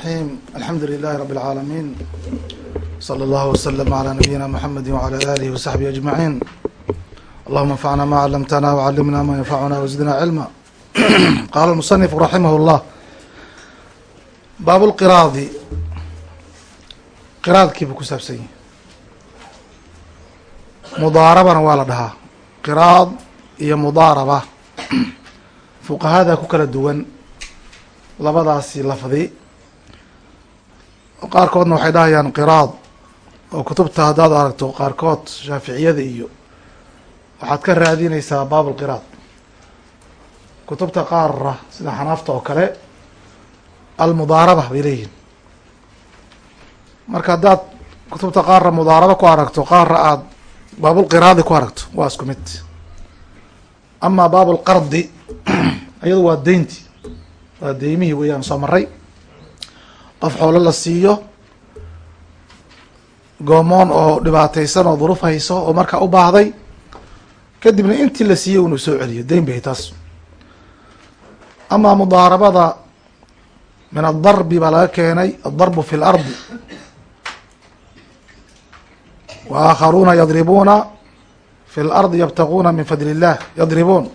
الرحيم الحمد لله رب العالمين صلى الله وسلم على نبينا محمد وعلى آله وصحبه أجمعين اللهم انفعنا ما علمتنا وعلمنا ما ينفعنا وزدنا علما قال المصنف رحمه الله باب القراض qiraadkii buu ku saabsan yahay mudaarabana waa la dhahaa qiraad iyo mudaaraba fuqahada ku kala duwan labadaasi lafdi qaarkoodna waxay dhahayaan qiraad. Oo kutubta haddaad aragto qaarkood shaaficiyada iyo waxaad ka raadinaysaa baab lqiraad kutubta qaarra sida xanaafta oo kale almudaaraba bay leeyihiin marka haddaad kutubta qaarra mudaaraba ku aragto qaarra aada baabulqiraadi ku aragto waa isku mid. Amaa baabulqardi iyadu waa deynti waa deymihii weeyaan soo maray qof xoolo la siiyo goomoon oo dhibaataysan oo duruuf hayso oo markaa u baahday kadibna intii la siiyey unuu soo celiyo deyn bay taas. Amaa mudaarabada min adarbi baa laga keenay adarbu fi lardi wa aakharuuna yadribuuna fi lardi yabtaguuna min fadli illah yadribuun.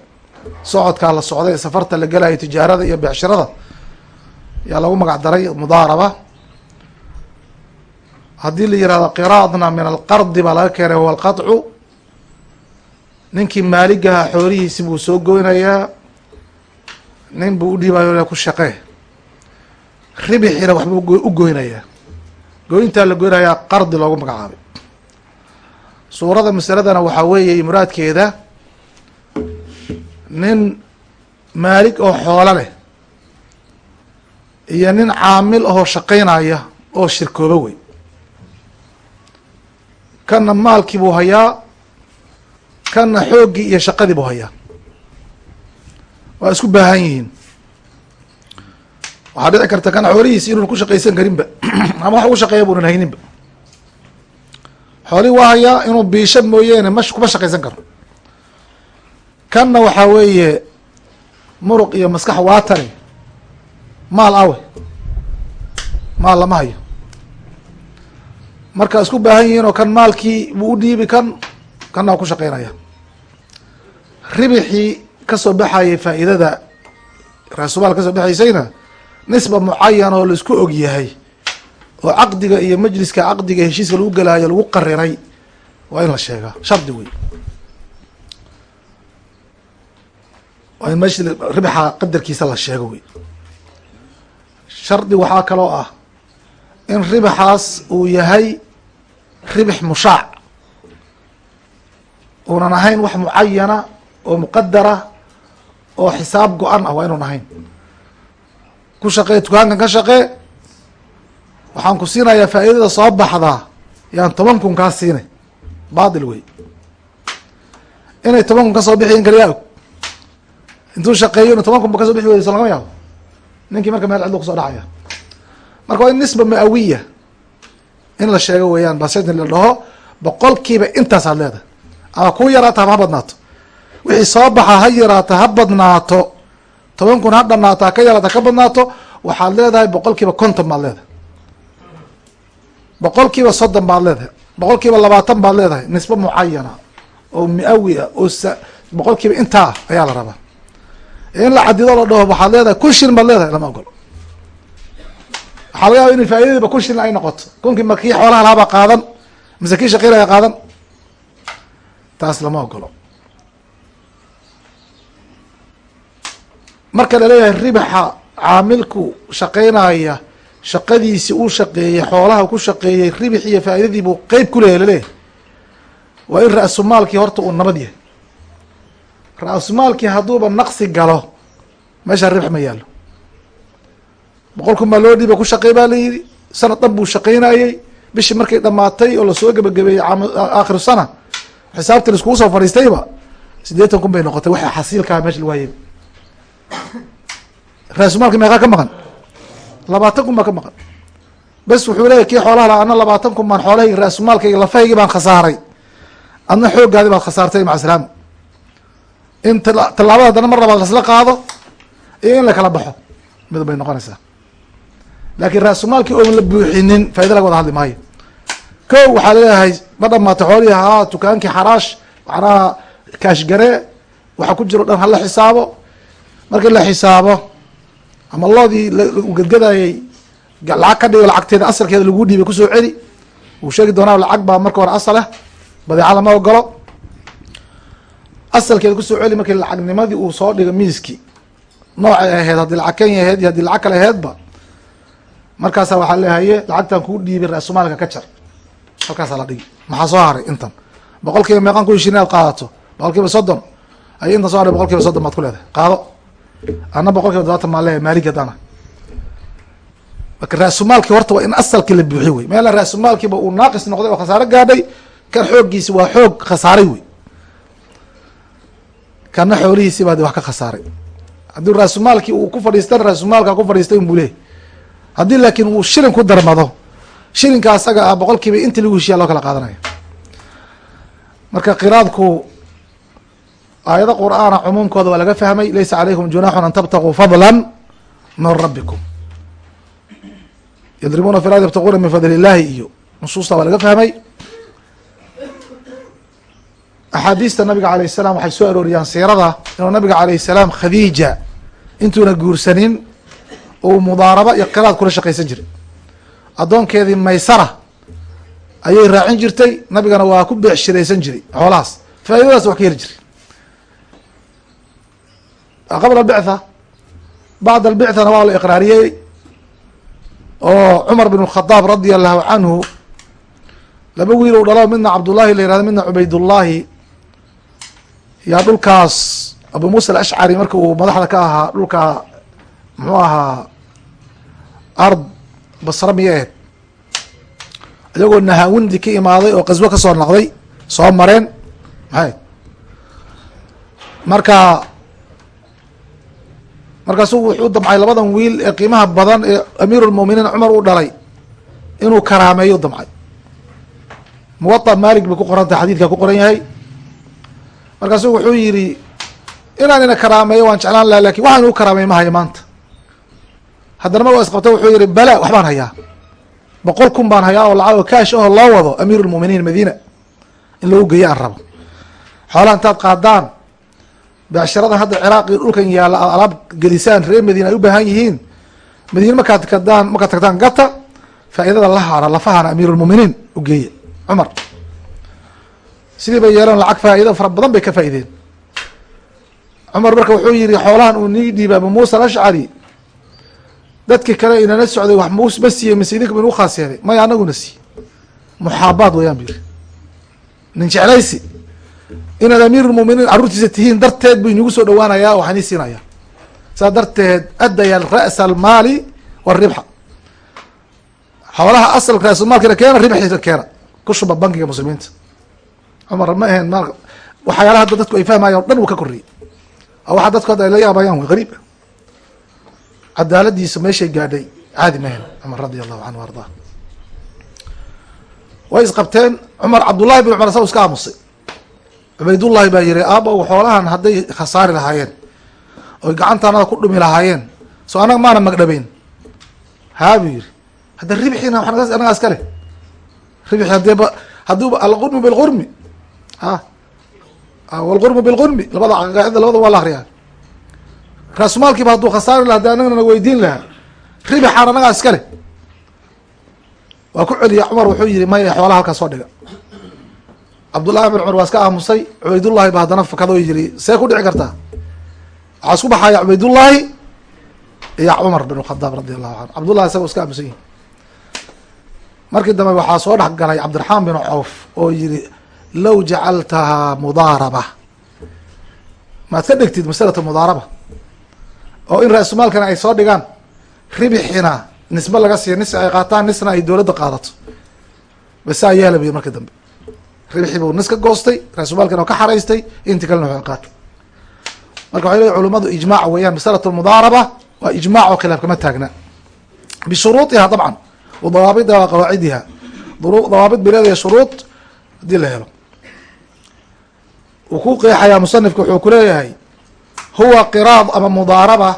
Socodkaa la socday safarta la gelayo tijaarada iyo becshirada yaa lagu magac daray mudaaraba. Haddii la yihahdo qiraadna min alqardi baa laga keenay huwa alqaطcu ninkii maaligaha xoolihiisi buu soo goynayaa. Nin buu udhiibayo ku shaqee. Ribixina waxbuu u goynayaa. Goyntaa la goynayaa qardi loogu magacaabay. Suurada masaladana waxaa weeye muraadkeeda nin maalig oo xoolo leh iyo nin caamil ahoo shaqaynaya oo shirkooba wey kanna maalkii buu hayaa kanna xooggii iyo shaqadii buu hayaa. Waa isku baahan yihiin. Waxaa dhici karta kan xoolihiisi inuun ku shaqaysan karinba ama wax ugu shaqeeya buunan hayninba. Xoolihii waa hayaa inuu biisho mooyeene mash kuma shaqaysan karo. Kanna waxaa weeye muruq iyo maskax waatane maal awe maal lama hayo. Marka isku baahan yihiin oo kan maalkii buu u dhiibi kan kanna ku shaqeynaya. Ribixii ka soo baxayay faa'iidada raasumaal ka soo baxaysayna nisba mucayan oo la isku og yahay oo caqdiga iyo majliska caqdiga heshiiska lagu gelaayo lagu qariray waa in la sheegaa shardi wey waa in mesh ribixa qadarkiisa la sheego wey shardi waxaa kaloo ah in ribaxaas uu yahay ribix mushaac. Uunan ahayn wax mucayana oo muqadara oo xisaab go-an ah waa inuun ahayn. Ku shaqee dukaankan ka shaqee waxaan ku siinayaa faa'iidada soo baxdaa yaan toban kun kaa siinay baatil wey. Inay toban kun ka soo bixiyin kaliyaa og intuu shaqeeyo inu toban kun ba ka soo bixi weyso lagama yaabo ninkii marka meel cidlo ku soo dhacaya. Marka waa nisba maawiya in la sheego weeyaan baset la dhaho boqolkiiba intaasaad leedahay. Ama ku yaraata ama ha badnaato. Wixii soo baxa ha yaraata ha badnaato toban kun ha dhanaato ha ka yaraata ha ka badnaato waxaad leedahay boqol kiiba konton baad leedahay. Boqol kiiba soddon baad leedahay. Boqol kiiba labaatan baad leedahay. Nisbe mucayana oo mi-awi ah oo boqol kiiba intaa ah ayaa la rabaa in la cadido la dhaho waxaad leedahay kun shilin baad leedahay lama ogolo waxaa laga yaaba inay faaidadiiba kun shilin ay noqoto. Kunkii ma kii xoolaha lahabaa qaadan mise kii shaqiilaya qaadan. Taas lama ogolo. Marka la leeyahay ribaxa caamilku shaqaynaya shaqadiisi uu shaqeeyey xoolaha ku shaqeeyey ribix iyo faa'iidadii buu qeyb ku leeyahy la leeyahay waa in ra-sumaalkii horta uu nabad yahay ra-sumaalkii hadduuba naqsi galo meesha ribx ma yaallo. Boqol kun baa loo dhiiba ku shaqey baa la yidhi sanad dhan buu shaqaynayey bishii markay dhamaatay oo la soo gebagabeeyey aakhiru sana xisaabtii laiskugu soo fadhiistayba siddeetan kun bay noqotay waxa xasiilkaa meesha lagu hayay ra-sumaalki meeqaa ka maqan labaatan kun baa ka maqan. Bes wuxuu leeyahy kii xoolaha laha ana labaatan kun baan xoolahaygi ra-sumaalkayga lafahaygii baan khasaaray adna xooggaadi baad khasaartay maca salaam in tallaabada haddana mar labaad lasla qaado iyo in la kala baxo mid bay noqonaysaa. Laakiin raasumaalkii oon la buuxinin faida laga wada hadli maayo. Ko waxaa leeyahay ma dhamaata xoolihii haa dukaankii xaraash macnaha kaashgaree waxa ku jiro dhan hala xisaabo. Markii la xisaabo ama loodii gadgadayay lacag ka dhigo lacagteeda asalkeeda lagu dhiibay ku soo celi wuu sheegi doonaa lacag baa marka hore asal ah badeecada ma ogolo asalkeeda ku soo celi markii lacagnimadii uu soo dhigo miiski. Noocay ahayd haddii lacag kenya aheyd iyo haddii lacag kale aheydba markaasa waxaa leehaye lacagtan kuu dhiibay ra-sumaalka ka jar. Halkaasaa la dhigi maxaa soo haray intan? Boqol kiiba meeqan ku heshin inaad qaadato. Boqol kiiba soddon. Ay intan soo haray boqol kiiba soddon baad ku leedahay. Qaado. Ana boqol kiiba todobaatan maa leeyahay maalig haddana marka ra-sumaalkii horta waa in asalkii la buuxiy wey meela ra-sumaalkiiba uu naaqis noqday oo khasaaro gaadhay. Kan xooggiisi waa xoog khasaaray wey kana xoolihiisi baa de wax ka khasaaray haddii raasumaalkii uu ku fadhiistan raasumaalka ku fadhiistay un buu leeyahy haddii laakiin uu shilin ku darmado shilinka asaga ah boqol kiiba inti lagu heshiya loo kala qaadanaya. Marka qiraadku aayado qur'aana cumuumkooda waa laga fahmay laysa calaykum junaaxun an tabtaguu fadla min rabbikum. Yadribuuna fi lard yabtaguuna min fadli illahi iyo nusuusta waa laga fahmay axaadiista nabiga alayh salaam waxay soo arooriyaan siirada inuu nabiga alayh salaam khadiija intuuna guursanin uu mudaaraba iyo qiraad kula shaqaysan jiray. Addoonkeedii maysara ayay raacin jirtay nabigana waa ku beecshiraysan jiray xoolahaas. Faaidadaas wax ka heli jiray. Qabla albictha bacd albicthana waa la iqraariyey oo cumar bin khadaab radia allahu canhu laba wiil u dhalo midna cabdullahi la yihahdo midna cubaydullaahi yaa dhulkaas abu muusa alashcari marka uu madaxda ka ahaa dhulka muxuu ahaa ard basra miya ahed iyagoo nahaawindi ka imaaday oo qaswo ka soo noqday soo mareen. Maxay? Marka markaasu wuxuu damcay labadan wiil ee qiimaha badan ee amiiru lmuminiin cumar u dhalay inuu karaameeyo damcay. Muwaa malik bay ku qoran tahay xadiidka ku qoran yahay markaasu wuxuu yidhi inaan ina karaameeyo waan jeclaan laha laakiin waxaan u karaameey ma hayo maanta. Haddana ma waa isqabta wuxuu yihi bala waxbaan hayaa. Boqol kun baan hayaa oo lacag oo kaash aho loo wado amiir lmuminiin madiina in lagu geeyo aan rabo. Xoolaha intaad qaadaan beecsharadan hadda ciraaqi dhulkan yaalla aad alaab gelisaan reer madiina ay u baahan yihiin. Madiine markaad kadaan markaad tagtaan gata faa'iidada la hara lafahana amiirulmuminiin u geeya cumar sidii bay yeeleen lacag faa'iido fara badan bay ka faa'iideen. Cumar marka wuxuu yihi xoolahan uu nii dhiiba abu muusa alashcari dadkii kale inana socday wax mus ma siiyey mise idinka inu khaas yeelay. Maya anaguna siiye muxaabaad wayaan bu yiri nin jeclaysi. Inaad amiirulmuminiin carruurtiisa tihiin darteed buu inagu soo dhawaanayaa waxaan ii siinaya. Saa darteed addaya ra'sa almaali waribxa xoolaha asalka raasumaalkina keena ribxiisa keena. Ku shuba bankiga muslimiinta cumar ma ahayn ma waxyaalaha hadda dadku ay fahmayaan o dhan uu ka korriyey oo waxaa dadku hadda ay la yaabayaan wa qariib cadaaladiisa meeshay gaadhay caadi ma ahayn cumar radia allahu canhu ardaa way isqabteen cumar cabdullahi bin cumar sa iska aamusay. Cubaydullahi baa yihi aabow xoolahan hadday khasaari lahaayeen oy gacantaanada ku dhumi lahaayeen soo anaga maana magdhabeyn. Haa buu yihi hadda ribxina waa anagaa iska leh. Ribxi hadee hadduuba alqurmi bilqurmi a walqurmu bilqurmi labada qaaida labada waa la akriyaa raasumaalkiiba hadduu khasaari laha de anagana na weydiin lahaa ribxaan anagaa iska leh. Waa ku celiya cumar wuxuu yihi maya xoolaha halkaa soo dhiga. Cabdullahi bin cumar waa iska aamusay. Cubaydullahi ba haddana fakado yiri see ku dhici kartaa. Waxaa isku baxaya cubaydullaahi iyo cumar bin khadaab radi allahu canhu. Cabdullahi isaga iska aamusan yihi markii dambe waxaa soo dhex galay cabdiraxmaan bin cawf oo yihi low jacaltahaa mudaaraba maad ka dhigtid masalata mudaaraba oo in ra-sumaalkana ay soo dhigaan ribixina nisbe laga siiya nis ay qaataan nisna ay dowladda qaadato basaa yeela buyi markii dambe ribxi buu nis ka goostay ra-sumaalkana oo ka xaraystay inti kalena waa qaatay marka waxay leeyihiin culimadu ijmaac weeyaan masalatu mudaaraba waa ijmaac oo khilaaf kama taagna bishuruudiha dabcan wa dawaabidiha wa qawaacidiha dawaabid bay leedahay shuruud haddii la helo wuu ku qeexayaa musanifka wuxuu ku leeyahay huwa qiraad ama mudaaraba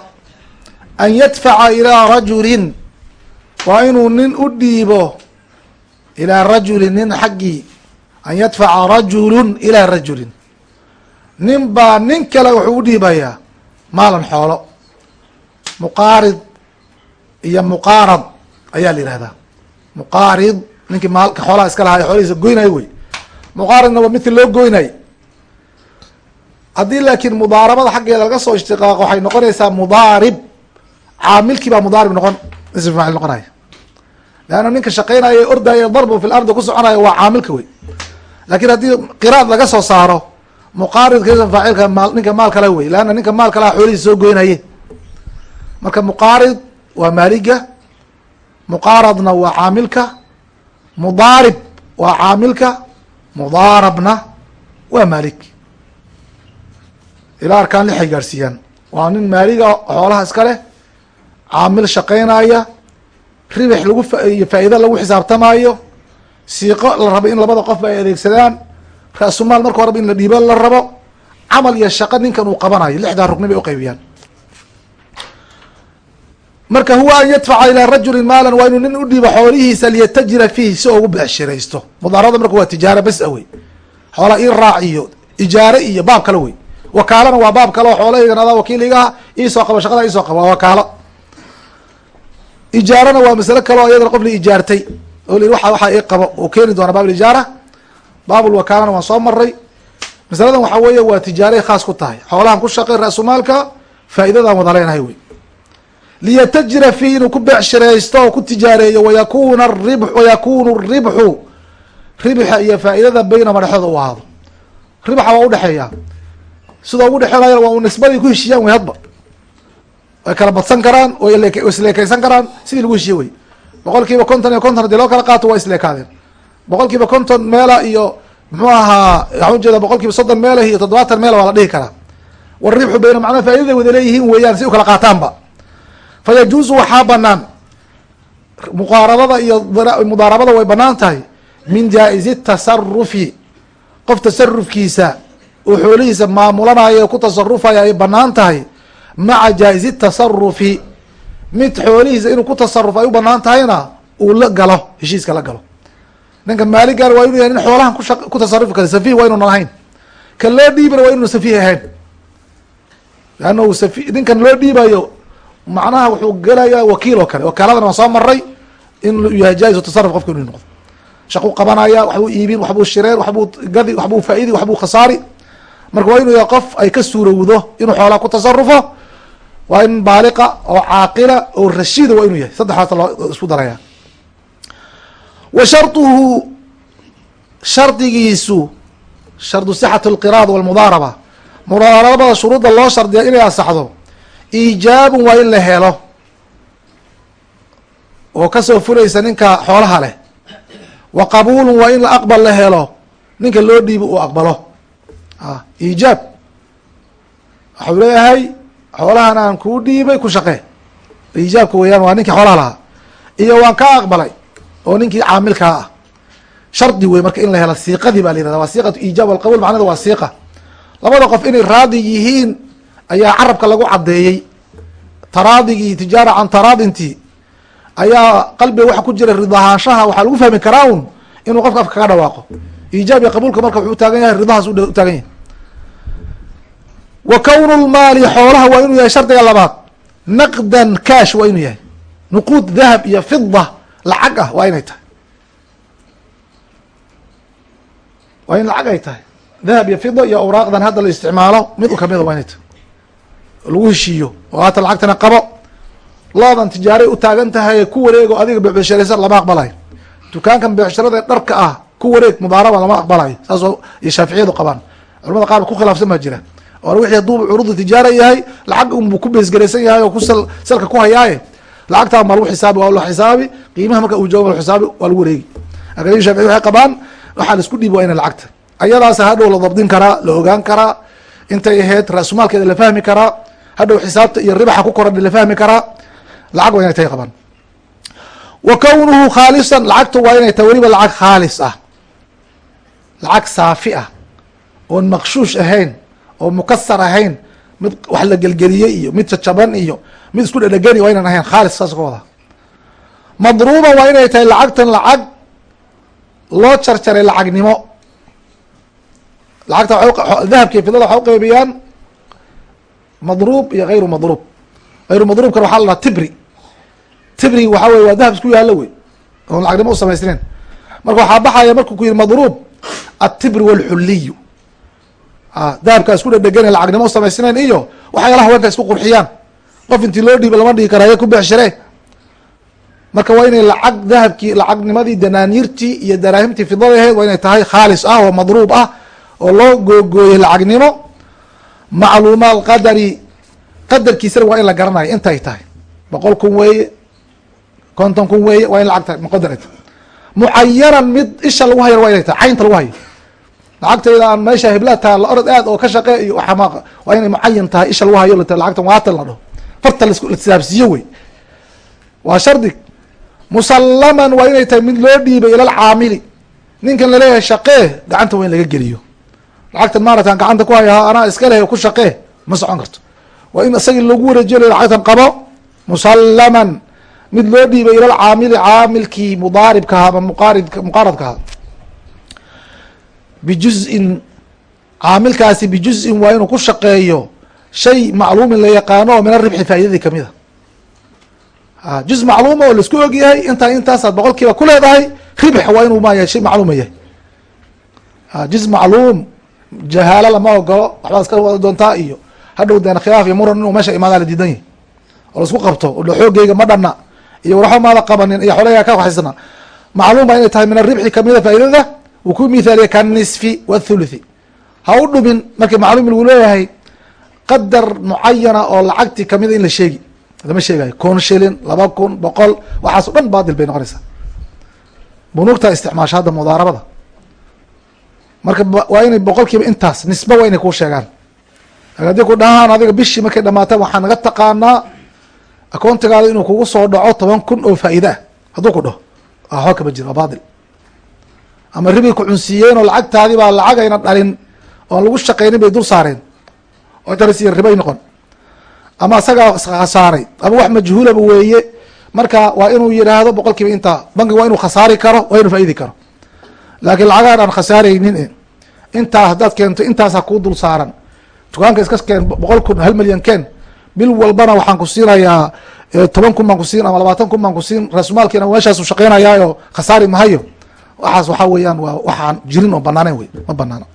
an yadfaca ilaa rajulin. Waa inuu nin u dhiibo ilaa rajulin nin xaggii an yadfaca rajulun ilaa rajulin. Nin baa nin kale wuxuu u dhiibayaa maalan xoolo. Muqaarid iyo muqaarad ayaa la yihahdaa muqaarid ninkii maalka xoolaha iska lahaa xoolihiisa goynayo wey. Muqaaridna waa midki loo goynay haddii laakiin mudaarabada xaggeeda laga soo ishtiqaaqo waxay noqonaysaa mudaarib. Caamilkii baa mudaarib noqon. Ism faacil noqonaya? Leanna ninka shaqeynaya ee ordaya darbu fi lardi ku soconaya waa caamilka wey. Laakiin haddii qiraad laga soo saaro muqaaridka ism faacilka maal ninka maal kale wey. Leanna ninka maal kalaha xoolihiisa soo goynaye marka muqaarid waa maaliga muqaaradna waa caamilka mudaarib waa caamilka mudaarabna waa maalik ilaa arkaan lixay gaadhsiiyaan waa nin maaliga xoolaha iska leh caamil shaqeynaya ribix lagu iyo faa'iida lagu xisaabtamaayo siiqo la rabo in labada qofba ay adeegsadaan ra-sumaal marka horeba in la dhiibo la rabo camal iyo shaqo ninkan uu qabanayo lixdaa rugni bay uqaybiyaan marka huwa an yadfaca ilaa rajulin maalan waa inuu nin u dhiibo xoolihiisa liyatajira fiihi si oo ugu beecshiraysto mudaarada marka waa tijaara bes a wey xoola ii raac iyo ijaare iyo baab kale wey wakaalana waa baab kale oo xoolahaygan adaa wakiiligaha iisoo qabo shaqada iisoo qabo waa wakaalo. Ijaarana waa masale kale oo iyadana qof la ijaartay. Oo li waa waxaa ii qabo oo keeni doona baab ijaara. Baabulwakaalana waan soo maray masaladan waxaa weeye waa tijaaray khaas ku tahay. Xoolahan ku shaqey ra-sumaalka faa'idadan wada leenahay wey liyatajira fiihi inuu ku beecshiraysto oo ku tijaareeyo wayakuna rib wayakunu ribxu. Ribxa iyo faa'iidada baynama dhexdooda u ahaado. Ribxa waa udhexeeya sida ugu dhexeynaya waa u nisbaday ku heshiiyaan wey hadba. Way kala badsan karaan isleekeysan karaan sidii lagu heshiye wey boqol kiiba konton iyo konton haddii loo kala qaato waa isleekaadeen. Boqol kiiba konton meela iyo muxuu ahaa waxaan ujeeda boqol kiiba soddon meelah iyo toddobaatan meela waa la dhihi karaa. Waribxu bayna macnaa faa'idaday wada leeyihiin weeyaan si u kala qaataanba. Fayajuuzu waxaa banaan muqaaradada iyo mudaarabada way bannaan tahay min jaa-izi tasarufi qof tasarufkiisa oo xoolihiisa maamulanayo ee ku tasarufaya ay bannaan tahay. Maca jaa-izi tasarufi mid xoolihiisa inuu ku tasaruf ay u banaan tahayna uu la galo heshiiska la galo. Ninka maaligan waa inu yahay nin xoolahan kusha ku tasarufi kara. Safiih waa inuunan ahayn kan loo dhiibana waa inuuna safiih ahayn. Leanna u safi ninkan loo dhiibayo macnaha wuxuu gelayaa wakiil oo kale. Wakaaladana waan soo maray inuu yahay jaa-is tasaruf qofka inuu noqdo. Shaquu qabanaya waxbuu iibin waxbuu shireen waxbuu gadi waxbuu faa-idi waxbuu khasaari marka waa inuu qof ay ka suurowdo inuu xoolaa ku tasarufo waa in baaliqa oo caaqila oo rashiida waa inuu yahay. Saddexdaas loo isku daraya. Wa sharduhu shardigiisu shardu sixat lqiraad walmudaaraba mudaarabada shuruudda loo shardiya inay asaxdo iijaabun waa in la helo. Oo ka soo fulaysa ninka xoolaha leh. Wa qabuulun waa in aqbal la helo. Ninka loo dhiibo uu aqbalo iijaab waxau leeyahay xoolahan aan kuu dhiibay ku shaqee. Iijaabka weeyaan waa ninkii xoolaha lahaa. Iyo waan ka aqbalay oo ninkii caamilkaa ah. Shardi wey marka in la helo siiqadii baa la yirahda waa siiqatu iijaab walqabuul macnada waa siiqa. Labada qof inay raadi yihiin ayaa carabka lagu caddeeyey. Taraadigii tijaara can taraadintii ayaa qalbiga waxa ku jira ridahaanshaha waxaa lagu fahmi karaa un inuu qofka afka kaga dhawaaqo iijaab iyo qabuulka marka wuxuu utaagan yahay ridahaas utaagan yahay wa kownu lmaali xoolaha waa inuu yahay shardiga labaad naqdan cash waa inuu yahay nuquud dahab iyo fida lacag ah waa inay tahay waa in lacag ay tahay dahab iyo fida iyo awraaqdan hadda la isticmaalo mid u kamida waa inay tahay lagu heshiiyo oo haata lacagtana qabo loodan tijaaray u taagan tahay ku wareego adiga becbesharaysan lama aqbalayo dukaankan becshirada dharka ah ku wareeg mudaaraba lama aqbalayo saasoo shaaficiyadu qabaan. Culamada qaar ku khilaafsan baa jira. Or wixii hadduu curudu tijaara yahay lacag unbuu ku beesgaraysan yahay oo salka ku hayaaye lacagtaa ma lagu xisaabi waa la xisaabi qiimaha marka uu joogo xisaabi waa lagu wareegi. Lakin shafici waxay qabaan waxaa la isku dhiibi waa ina lacagta. Ayadaas hadhow la dabdin karaa la ogaan karaa intay ahayd ra-sumaalkeeda la fahmi karaa hadhow xisaabta iyo ribaxa ku koran la fahmi karaa lacag waa inay tahay qabaan. Wa kownuhu khaalisan lacagtu waa inay tahay weliba lacag khaalis ah lacag saafi ah oon maqshuush ahayn oo mukasar ahayn mid wax la gelgeliyey iyo mid jajaban iyo mid isku dhedhegani waa inan ahayn khaalis saas ka wadaa madruuban waa inay tahay lacagtan lacag loo jarjaray lacagnimo. Lacagta dahabki fidada waxay uqeybiyaan madruub iyo hayru madruub. Hayru madruubkan waxaa la tibri. Tibri waxa wey waa dahab isku yaallo wey oon lacagnimo usamaysnayn marka waxaa baxaya markuu ku yihi madruub atibri walxuliyu dahabkaa isku dhedhegan lacagnimo usamaysnayn iyo waxyaalaha haweenka isku qurxiyaan. Qof intii loo dhiibo lama dhihi karaye ku becshire marka waa inay lacag dahabkii lacagnimadii danaaniirtii iyo daraahimtii fidada aheyd waa inay tahay khaalis ah oo madruub ah oo loo googooyey lacagnimo. Macluuma alqadari qadarkiisana waa in la garanayo. Intay tahay? Boqol kun weeye konton kun weeye waa in lacag tahay. Tahay mucayanan mid isha lagu hayan waa inay tahay caynta lagu hayo. Lacagtayda aan meesha hiblaa taha orod aad oo ka shaqee iyo xamaaq waa inay mucayan tahay isha lagu hayo lacagtan waatan la dhaho farta laisaabsiiyo wey. Waa shardig musallaman waa inay tahay mid loo dhiibay ila lcaamili ninkan la leeyahay shaqee gacanta waa in laga geliyo. Lacagtan maaratan gacanta ku haya anaa iska leh ku shaqee ma socon karto. Waa in isagii lagu wareejiyo lacagtan qabo musallaman mid loo dhiibay ila lcaamili caamilkii mudaaribkaha ama muqaarid muqaaradkaha bijuzin caamilkaasi bijuzin waa inuu ku shaqeeyo shay macluumin la yaqaano oo min aribxi faaidadii ka mid a juz macluuma oo la isku ogyahay intaa intaasaad boqol kiiba ku leedahay ribx waa inuu mayahay shay macluuma yahay. Juz macluum jahaalo lama ogolo waxbaad iska wada doontaa iyo hadhow deen khilaaf iyo muran inuu meesha imaadaa la diidan yahy oo la isku qabto o xoogeyga ma dhana iyo warxo maada qabanin iyo xoolahayga ka waxaysana. Macluum baa inay tahay min aribxi kamida faaidada uu ku mithaaliya kanisfi wathuluthi ha u dhumin markii macluum lagu leeyahay qadar mucayana oo lacagti kamida in la sheegi. Lama sheegayo kun shilin laba kun boqol waxaas o dhan baadil bay noqonaysaa. Bunuugta isticmaasha hadda mudaarabada. Marka waa inay boqol intaas nisba waa inay kuu sheegaan. Haddii ku dhahaan adiga bishii markay dhamaata waxaa naga taqaanaa akoontigaada inuu kugu soo dhaco toban kun oo faa'iide ah. Hadduu ku dhaho waxba kama jiro waa baadil. Ama ribi ku cunsiiyeen oo lacagtaadii baa lacag ayna dhalin oon lagu shaqaynin bay dul saareen oo darasiya ribay noqon. Ama asagaa khasaaray ama wax majhuulaba weeye marka waa inuu yidhaahdo boqol kiiba intaa bankiga waa inuu khasaari karo waa inuu faidi karo. Laakiin lacagaan aan khasaaraynin intaa haddaad keento intaasaa kuu dul saaran. Dukaanka iska keen boqol kun hal milyan keen bil walbana waxaan ku siinayaa toban kun baan ku siin ama labaatan kun baan ku siin raasumaalkiina meeshaasu shaqeynayaayo khasaari mahayo waxaas waxaa weeyaan waa waxaan jirin oo banaaneyn wey ma banaana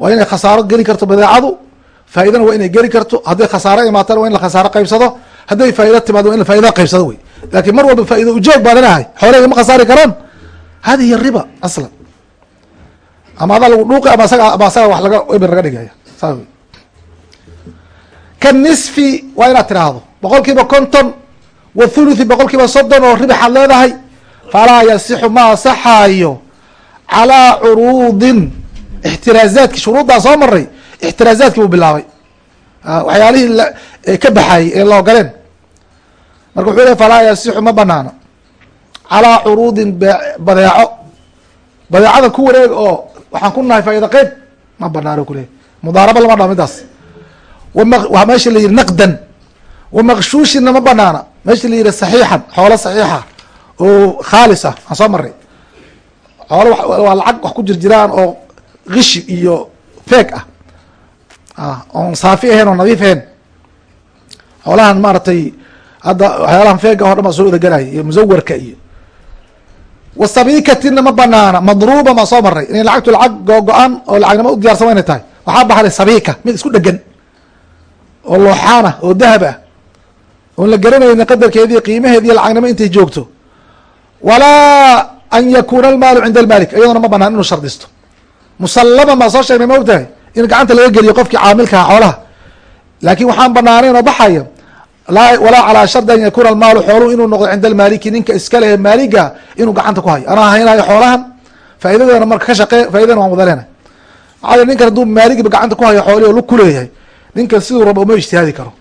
waa inay khasaaro geli karto badeecadu faaidana waa inay geli karto hadday khasaaro imaatana waa in la khasaaro qaybsado hadday faaida timaado waa in la faida qaybsado wey laakiin mar walba faaida ujoog baa lanahay xoolahayga ma khasaari karaan. Hadi hiy riba aslan. Ama adaa lagu dhuuqi ama asaga ama asaga wax laga eber laga dhigaya saa wey kanisfi waa inaad tiraahdo. Boqol kiiba konton wathuluthi boqol kiiba soddon oo ribaxaad leedahay falaa yasixu ma asaxaayo calaa curuudin. Ixtiraazaadki shuruuddaa soo maray ixtiraazaadkii buu bilaabay. Waxyaalihii ka baxayey ee la ogoleen marka wuxuu le falaa yasixu ma banaano. Calaa curuudin badeeco. Badeecada ku wareeg oo waxaan ku nahay faaida qeyb ma banaano kuleey mudaaraba lama dhao midaas waa meesha la yihi naqdan wamaqshuushina ma banaana meesha la yihi saxiixan xoolo saxiixa oo khaalis ah aan soo maray xoolo waa lacag wax ku jir jiraan oo kishi iyo feeg ah oon saafi ahayn oo nadiif ahayn xoolahan maaragtay hadda waxyaalahan feega o dhan baa soo wadagelaya iyo musawarka iyo wasabikatina ma banaana madruuba maa soo maray inay lacagtu lacag googo-an oo lacagnimo u diyarsan wa inay tahay waxaa baxday sabika mid isku dhegan oo looxaan ah oo dahab ah oon la garanayni qadarkeediiyo qiimaheediiyo lacagnimo intay joogto. Walaa an yakuna almaalu cinda almalik iyadona ma banaan inuu shardisto. Musallaman baa soo sheegnay ma og tahay in gacanta laga geliyo qofkii caamilkaha xoolaha. Laakin waxaan banaanayn oo baxaya walaa calaa shardi an yakuna almaalu xooluhu inuu noqdo cinda almaaliki ninka iskale ee maaliga inuu gacanta ku hayo. Anaa haynayo xoolahan faa'idadeena marka ka shaqee faidadena waan wada leenahay. Maxaa ninkan hadduu maaligiba gacanta ku hayo xoolihi oo lug kuleeyahay ninkan siduu raba uma ijtihaadi karo.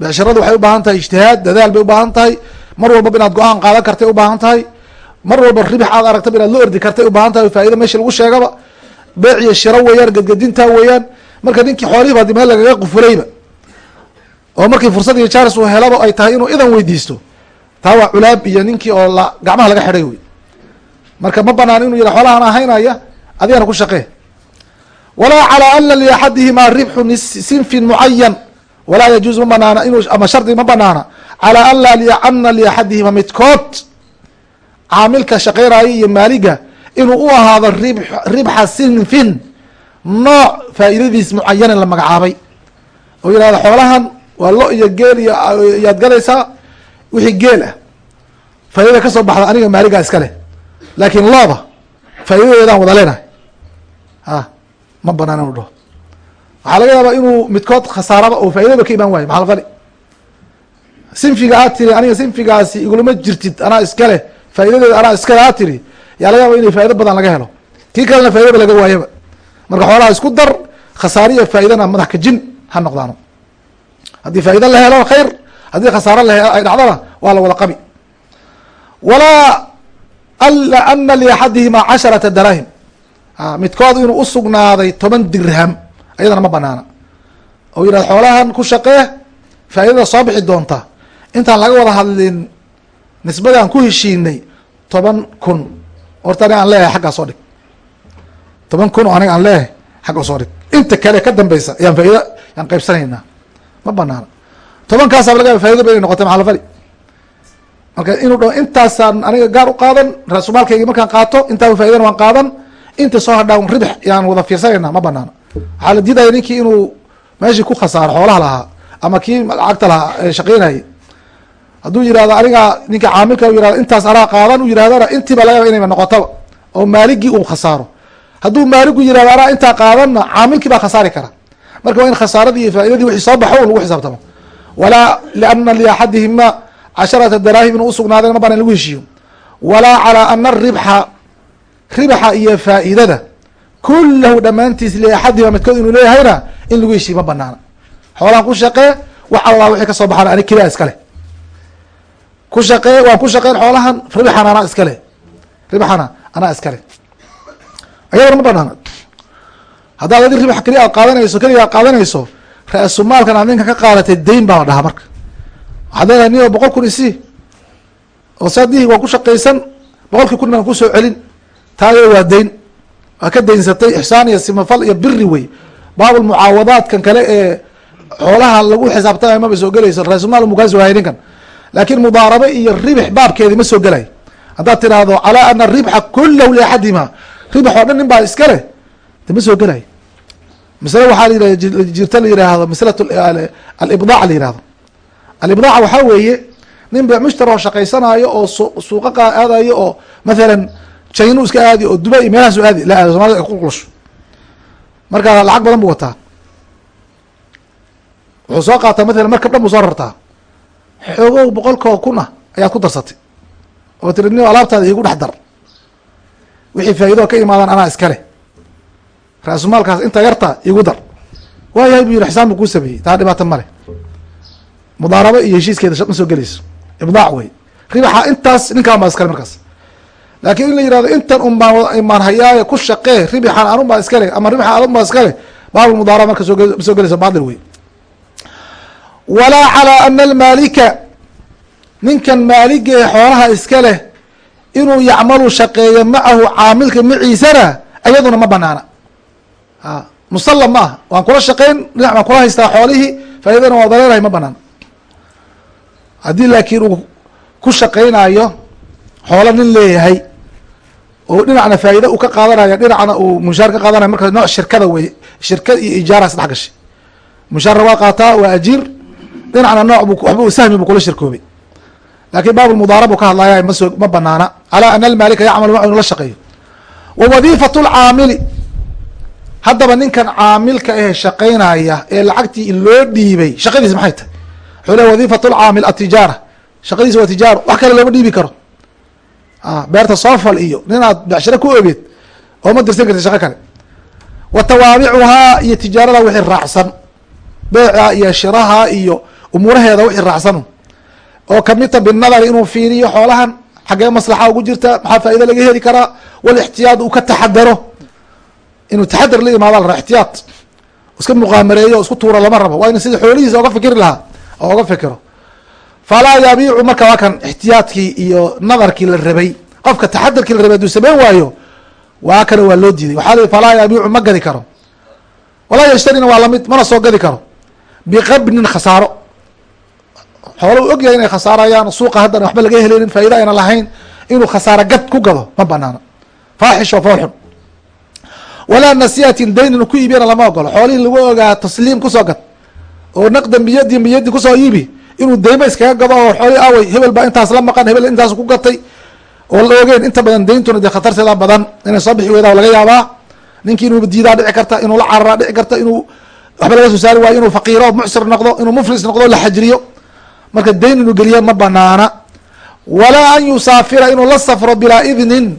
Becsharadu waxay ubaahan tahay ijtihaad dadaal bay ubaahan tahay mar walbaba inaad go'aan qaadan kartay ubaahan tahay mar walba ribix aad aragtaba inaad la ordi kartay ubaahan tahay faa'ida meesha lagu sheegaba. Beec iyo shiro weeyaan gadgadinta weeyaan marka ninkii xoolihiba haddii meel lagaga qufulayba oo markii fursad iyo jaaris uu helaba ay tahay inuu idan weydiisto taa waa culaab iyo ninkii oo gacmaha laga xidhay wey marka ma banaan inuu yidha xoolahan ahaynaya adigana ku shaqee walaa calaa ana liaxadihimaa ribxu sinfin mucayan walaa yajuuz ma banaana inu ama shardi ma banaana calaa ana liaxadihima midkood caamilka shaqeynaya iyo maaliga inuu u ahaado ribxa sinfin nooc faa'iidadiis mucayanan la magacaabay. Oo yihahdo xoolahan waa lo iyo geel iyo yaad gadaysaa wixii geel ah. Faaidada ka soo baxda aniga maaligaa iska leh. Laakiin looda faa'idadeedaan wada leenahay. A ma banaan inu dhaho. Waxaa laga yaabaa inuu midkood khasaaraba oo faaidaba ka imaan waayo maxal fali sinfiga aad tiri aniga sinfigaasi igulama jirtid anaa iska leh faa'idadeeda anaa iskale aad tiri yaa laga yaaba inay faa'ido badan laga helo. Kii kalena faa'idaba laga waayaba. Marka xoolaha isku dar khasaariya faa'idana madax ka jin ha noqdaano. Haddii faa'ido la helo khayr. Haddii khasaaro la ay dhacdona waa la wada qabi. Walaa ana liaxadihimaa casharata daraahim midkood inuu usugnaaday toban dirham ayadana ma banaana. Oo yidhahdo xoolahan ku shaqee faa'iidada soo bixi doonta. Intaan laga wada hadlin nisbadaan ku heshiinay toban kun. Horta aniga aan leeyahay xaggaa soo dhig. Toban kun oo aniga aan leeyahay xagga soo dhig. Inta kale ka dambeysa ayaan faaida yaan qaybsanaynaa. Ma banaana. Tobankaasa laga yaaba faidaba inay noqotay maxalafali marka inuu dhaho intaasaan aniga gaar u qaadan raasumaalkaygi markaan qaato intaa faidana waan qaadan inta soo hadhaan ribx yaan wada fiirsanayna ma banaana waxaa la diidaya ninkii inuu meeshii ku khasaaro xoolaha lahaa ama kii lacagta lahaa shaqeynayay hadduu yihahdo aniga ninka caamilka u yihahdo intaas anaa qaadan u yihahdana intiiba laga yaba inayba noqotaba oo maaligii uu khasaaro. Hadduu maaligu yihahdo anaa intaa qaadanna caamilkii baa khasaari kara. Marka waa in khasaaradii iyo faaidadii wixii soo baxo lagu xisaabtamo. Walaa liana liaxadihima casharata daraahim inuu ma bana in lagu heshiiyo. Walaa calaa ana ribxa ribxa iyo faa'iidada. Kulahu dhammaantiis liaxadihima midkood inuu leeyahayna in lagu heshiiyo ma banaana xoolahan ku shaqee wax allah wixii ka soo baxaan ani keliya iskale ku shaqee waan ku shaqeyn xoolahan ribxana anaa iskale ribxana anaa iskale ayadana ma banaana haddaad adi ribx keliya aad qaadanayso keliga aad qaadanayso ra-sumaalkan aad ninka ka qaadatay dayn baa la dhahaa marka. Waxaad leedahay nin boqol kun isii oo saadihi waa ku shaqaysan boqolkii kun baan ku soo celin taayoo waa dayn. Waa ka daynsatay ixsaan iyo simafal iyo biri wey baabul mucaawadaadkan kale ee xoolaha lagu xisaabtamay maba soo gelayso ra-sumaal mu kaa soo ninkan. Laakiin mudaarabe iyo ribx baabkeedi ma soo gelay. Haddaad tiraahdo calaa ana ribxa kulahu liaxadihima ribx oo dhan nin baa iska leh. De ma soo gelay? Masle waxaa la jirta la yihahdo maslat alibdaac la yihahdo alibdaaca waxaa weeye nin ba mushtar oo shaqaysanaayo oo suuqa aadayo oo mathalan jaynu iska aadi oo dubay meelahaasu aadi la aado somalida ay kuqlusho marka lacag badan buu wataa. Wuxuu soo qaataa mathalan markab dhan buu soo rartaa. Xoogow boqolkoo kun ah ayaad ku darsatay. Oo tiri nin alaabtaada iigu dhex dar. Wixii faa'iidoo ka imaadaan anaa iskale ra-sumaalkaas inta yarta igu dar. Waayahay bu yihi xisaan buu kuu sameeyey. Taa dhibaata male mudaarabo iyo heshiiskeeda ma soo gelayso. Ibdaac wey ribaxa intaas ninkaan baa iskale markaas laakiin in la yihahdo intan un baan imaan hayaaye ku shaqee ribixan anun baa iskale ama ribixa adun baa iskale baabul mudaaraba marka soo gelayso baatil wey walaa calaa ana almaalika ninkan maalige xoolaha iska leh inuu yacmalu shaqeeyo macahu caamilka maciisana ayaduna ma banaana. Musallam ma ah waan kula shaqeyn dhinac baan kula haystaa xoolihii faaidana waa dareerahay ma banaan. Haddii laakiin uu ku shaqeynayo xoolo nin leeyahay oo dhinacna faa'iida uu ka qaadanayo dhinacna uu mushaar ka qaadanayo marka nooc shirkada wey shirkad iyo ijaara isdhex gashay. Mushaarna waa qaataa waa ajiir dhinacna nooc waxba sahmi bu kula shirkoobay. Lakiin baab mudaara bu ka hadlaya maso ma banaana calaa ana almaalika yacmalu ma inu la shaqeeyo. Wa wadiifatu lcaamili haddaba ninkan caamilka ahe shaqaynaya ee lacagtii loo dhiibay shaqadiis maxay tahay? Wuxuu le wadiifat lcaamil atijaara shaqadiisa waa tijaaro wax kale looma dhiibi karo beerta soofal iyo ninaad becshiro ku ogeed ooma dirsan karti shaqo kale. Wa tawaabicuhaa iyo tijaarada wixii raacsan beeca iyo shiraha iyo umuuraheeda wixii raacsan. Oo kamidta binadari inuu fiiriyo xoolahan xaggee maslaxa ugu jirta maxaa faaida laga heli karaa? Walixtiyaad uu ka taxadaro inuu taxadar la imaada la ixtiyaad. Iska muqaamareeyo o isku tuuro lama rabo. Waa in sida xoolihiisa oga fikiri lahaa oo oga fikiro falaa yabiicu marka waa kan ixtiyaadkii iyo nadarkii la rabay qofka taxadarkii la rabay haduu sameyn waayo waa kana waa loo diiday waxaa li falaa yabiicu ma gadi karo walaa yashtarina waa la mid mana soo gadi karo biqabnin khasaaro xoola u ogyahay inay khasaarayaan suuqa haddana waxba laga heleynin faaida ayna lahayn inuu khasaaro gad ku gado ma banaano faaxish oo foolxun walaa nasiyatin dayn inu ku iibiyana lama ogolo xoolihii lagu ogaa tasliim ku soo gad oo naqdan biyadi biyadi ku soo iibi inuu deyma iskaga gado oo xoolihii awey hebel baa intaas la maqan hebel intaas ku gatay. Oo la ogeen inta badan deyntuna dee khatarteeda badan inay soo bixi weydaa laga yaabaa. Ninkii inuu diidaa dhici karta inuu la cararaa dhici karta inuu waxba laga soo saari waayo inuu faqiiro mucsir noqdo inuu muflis noqdo la xajriyo. Marka dayn inuu geliya ma banaana. Walaa an yusaafira inuu la safro bilaa idnin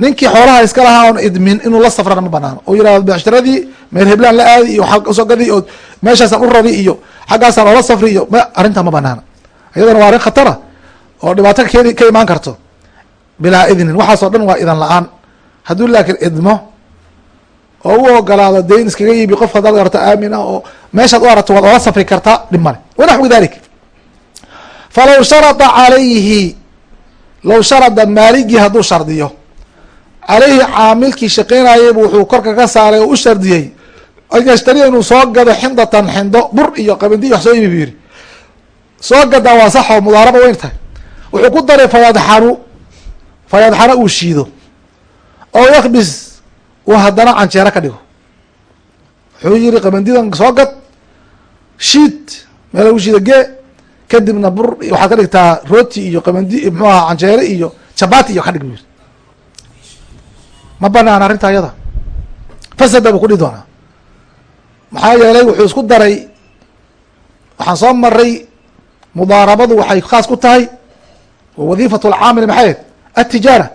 ninkii xoolaha iska lahaa on idmin inuu la safrana ma banaano oo yiraahdo becsharadii meel heblaan la aadi iyo waaa u soo gadi oo meeshaasaan u rabi iyo xaggaasaan oola safri iyo arrintaa ma banaana iyadana waa arrin khatara oo dhibaato keeni ka imaan karto. Bilaa idnin waxaasoo dhan waa idan la'aan. Hadduu laakiin idmo oo u ogolaado dayn iskaga iibi qof hadaad arto aamin ah oo meeshaad u aragto waad oola safri kartaa dhib male wanaxwi dalik. Falaw sharada calayhi low sharada maaligii hadduu shardiyo caleyhi caamilkii shaqeynayaybu wuxuu korka ka saaray oo u shardiyey an yashtariya inuu soo gado xindatan xindo bur iyo qabindi wax soo ibi bu yihi soo gadaa waa sax oo mudaaraba weyn tahay. Wuxuu ku daray fayadxanu fayadxana uu shiido. Oo yakbis uu haddana canjeero ka dhigo. Wuxuu yihi qabandidan soo gad. Shiid. Meel u shiida gee. Kadibna bur waxaad ka dhigtaa rooti iyo qabandi muxuu aha canjeere iyo jabati iyo ka dhig bu yiri ma banaan arrinta ayada? Fasada buu ku dhihi doonaa. Maxaa yeelay wuxuu isku daray waxaan soo maray mudaarabadu waxay khaas ku tahay wa wadiifatu alcaamili maxay atijaara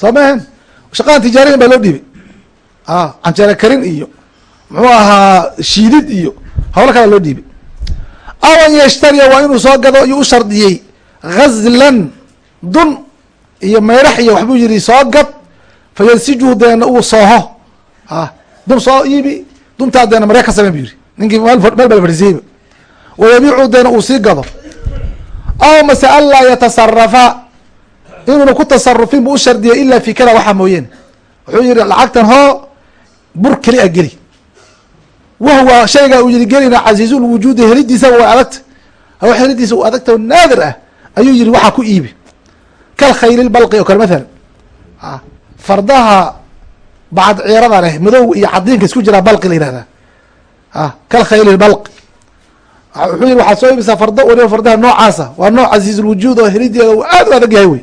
soo mahen shaqadan tijaariyan baa loo dhiibay. A canjeero karin iyo muxuu ahaa shiidid iyo hawlo kala loo dhiibay. Aw an yashtariya waa inuu soo gado iyo u shardiyey gazlan dun iyo meyrax iyo waxbuu yihi soo gad fayansijuhu deena uu sooho a dun soo iibi duntaa deena marya ka samey bu yihi ninkii meel bal fadhiisiyeyba wayabiicu deena uu sii gado. Aw mase anlaa yatasarafa inuuna ku tasarufin buu u shardiyay ilaa fi kada waxaa mooyeen. Wuxuu yihi lacagtan hoo bur keli a geli. Wahwa shaygaa uu yihi gelina casiizulwujuudi helidiisaba way adagta hawa helidiisa u adagta naadir ah ayuu yihi waxaa ku iibi. Kal khayrilbalqi oo kale mathalan fardaha bacad ceerada leh madow iyo cadiinka isku jiraa balqi la yihahdaa a kal khayli balqi. Wuxuu yihi waxaad soo iibisaa fardo waliba fardaha noocaasa. Waa nooc casiizulwujuud oo helideeda uu aad u adag yahay wey.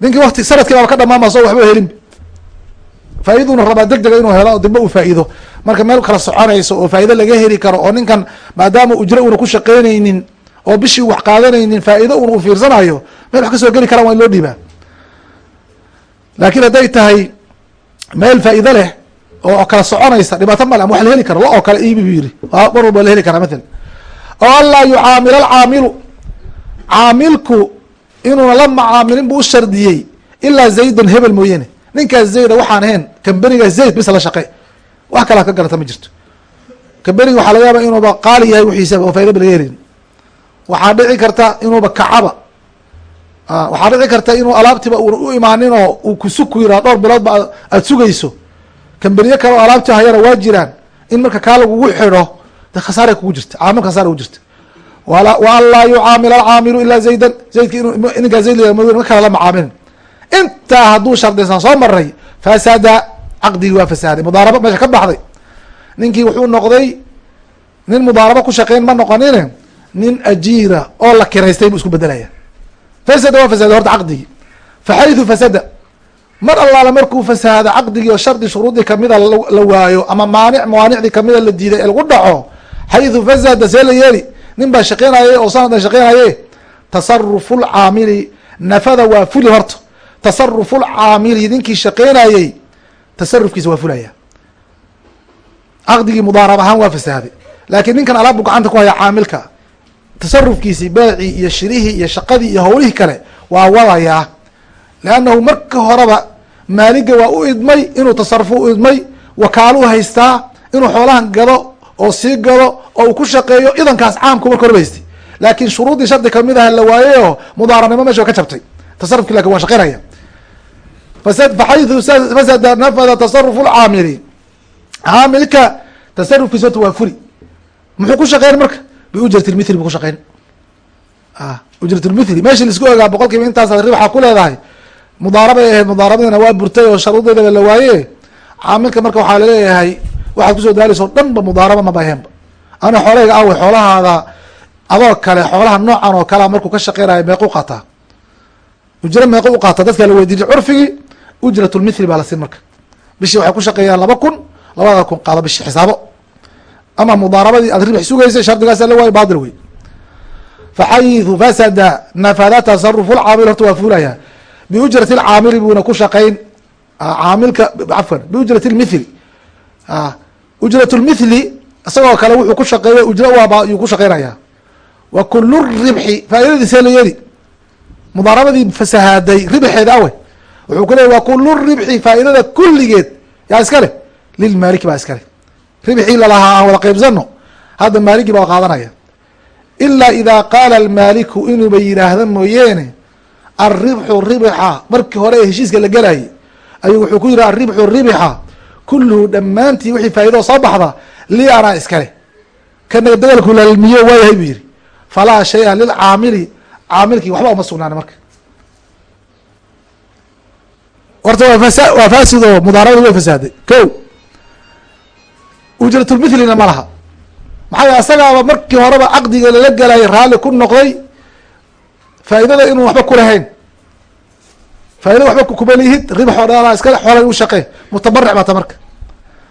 Ninkii wakti sannadkii baaba ka dhamaama waxba helin. Faa-iduna rabaa deg dega inuu helo dambe uu faa-ido marka meel kala soconayso oo faa'ido laga heli karo oo ninkan maadaama ujro una ku shaqeynaynin oo bishii wax qaadanaynin faa'ido una u fiirsanayo meel wax ka soo geli karaan waa in loo dhiibaa laakiin hadday tahay meel faa'ido leh oo kala soconaysa dhibaato male ama wax la heli karo lo oo kale iibi bu yiri mar walba la heli karaa mathalan oo anlaa yucaamila alcaamilu caamilku inuuna la macaamilin buu u shardiyey ilaa zaydan hebel mooyeene ninkaas zayda waxaan ahayn kambeniga zayd bis la shaqe wax kalaad ka garata ma jirto. Kambeniga waxaa laga yaaba inuuba qaali yahay wixiisaba oo faidaba laga helin. Waxaa dhici karta inuuba kacaba waxaa dhici karta inuu alaabtiba uuna u imaanin oo uu kusug ku yiraa dhowr bilood ba aada sugayso. Kambeniyo kale oo alaabti hayana waa jiraan. In marka kaa lagugu xidho de khasaaray kugu jirta. Caamil khasaara ugu jirta. Wa an alcaamilu ilaa zaydan. Zaydka inu ninkaa zayd la ma kala la macaamilin intaa hadduu shardaysan soo maray fasada caqdigii waa fasaaday. Mudaarabo meesha ka baxday. Ninkii wuxuu noqday nin mudaarabo ku shaqeyn ma noqonine nin ajiira oo la kiraystay buu isku bedelaya fasada waa fasaaday horta caqdigii faxaydu fasada mar allaale markuu fasaado caqdigii oo shardi shuruudii kamida la waayo ama maanic mawaanicdii kamida la diiday ee lagu dhaco xaydu fasada see la yeeli nin baa shaqeynaye oo sanadan shaqeynaye tasarufu lcaamili nafada waa fuli horta tasarufu lcaamili ninkii shaqeynayey tasarufkiisa waa fulaya caqdigii mudaarab ahaan waa fasaaday laakiin ninkan alaab buu gacanta ku haya caamilka tasarufkiisii beecii iyo shirihii iyo shaqadii iyo howlihii kale waa wadayaa leannahu marka horeba maaliga waa u idmay inuu tasarufo u idmay wakaaluu haystaa inuu xoolahan gado oo sii gado oo uu ku shaqeeyo idankaas caamku marka horba haystay laakin shuruudii shardi ka mid aha la waayey oo mudaaranimo meesha ka jabtay. Tasarufki laakiin waa shaqeynaya. Faxayثu fasada nafada tasarufu lcaamili caamilka tasarufkiisa ota waa furi. Muxuu ku shaqeyn marka biujrat lmithli bu ogaa boqol kiiba intaas ribaxa ku leedahay. Mudaarabay ahayd waa burtay oo sharuudeedaba la caamilka marka waxaa la leeyahay waxaad ku soo daaleysa o mudaaraba maba aheenba ana awe xoolahaada adoo kale xoolaha noocan oo kalea markuu ka shaqeynayo meequ qaataa ujro meequ u qaata dadka la weydiiyay curfigii ujrat lmithli baa la siin marka. Bishii waxay ku shaqeeyaan laba kun labada kun qaado bishi xisaabo ama mudaarabadii aad ribx sugaysay shardigaasa la waayo baadil wey faxayثu fasada nafada tasarufu lcaamil horta waa fuulaya. Biujrati lcaamili buuna ku shaqeyn caamilka cafwan biujrati lmithli ujrat lmithli isagoo kale wuxuu ku shaqeeya ujro waaba yuu ku shaqeynaya. Wa kulu ribxi faaidadiisa layadi mudaarabadii fasahaaday ribxeeda awe. Wuxuu ku leeyay wa kulu ribxi faaidada kulligeed yaa iska leh? Baa iska leh ribxii lalahaa aan wada qeybsano hadda maaliki baa qaadanaya. Ilaa idaa qaala almaaliku inuuba yidhaahda mooyeene alribxu ribixa. Markii hore ee heshiiska la gelayay ayuu wuxuu ku yihi alribxu ribixa kulluhu dhammaantii wixii faa'iidoo soo baxda lii anaa iskale kana dagaalku lalmiyo waayahay buu yihi falaa shay-a lilcaamili caamilkii waxba uma sugnaana marka. Horta waa fasa waa fasid oo mudaarabadi way fasaaday. Ko ujratulmithlina ma laha. Maxaa asagaaba markii horeba caqdiga lala gelayay raalli ku noqday faa'iidada inuu waxba kulahayn faa'idada waxba kuma lihid ribax dhan iskale xoolay u shaqee mutabaric baa ta marka.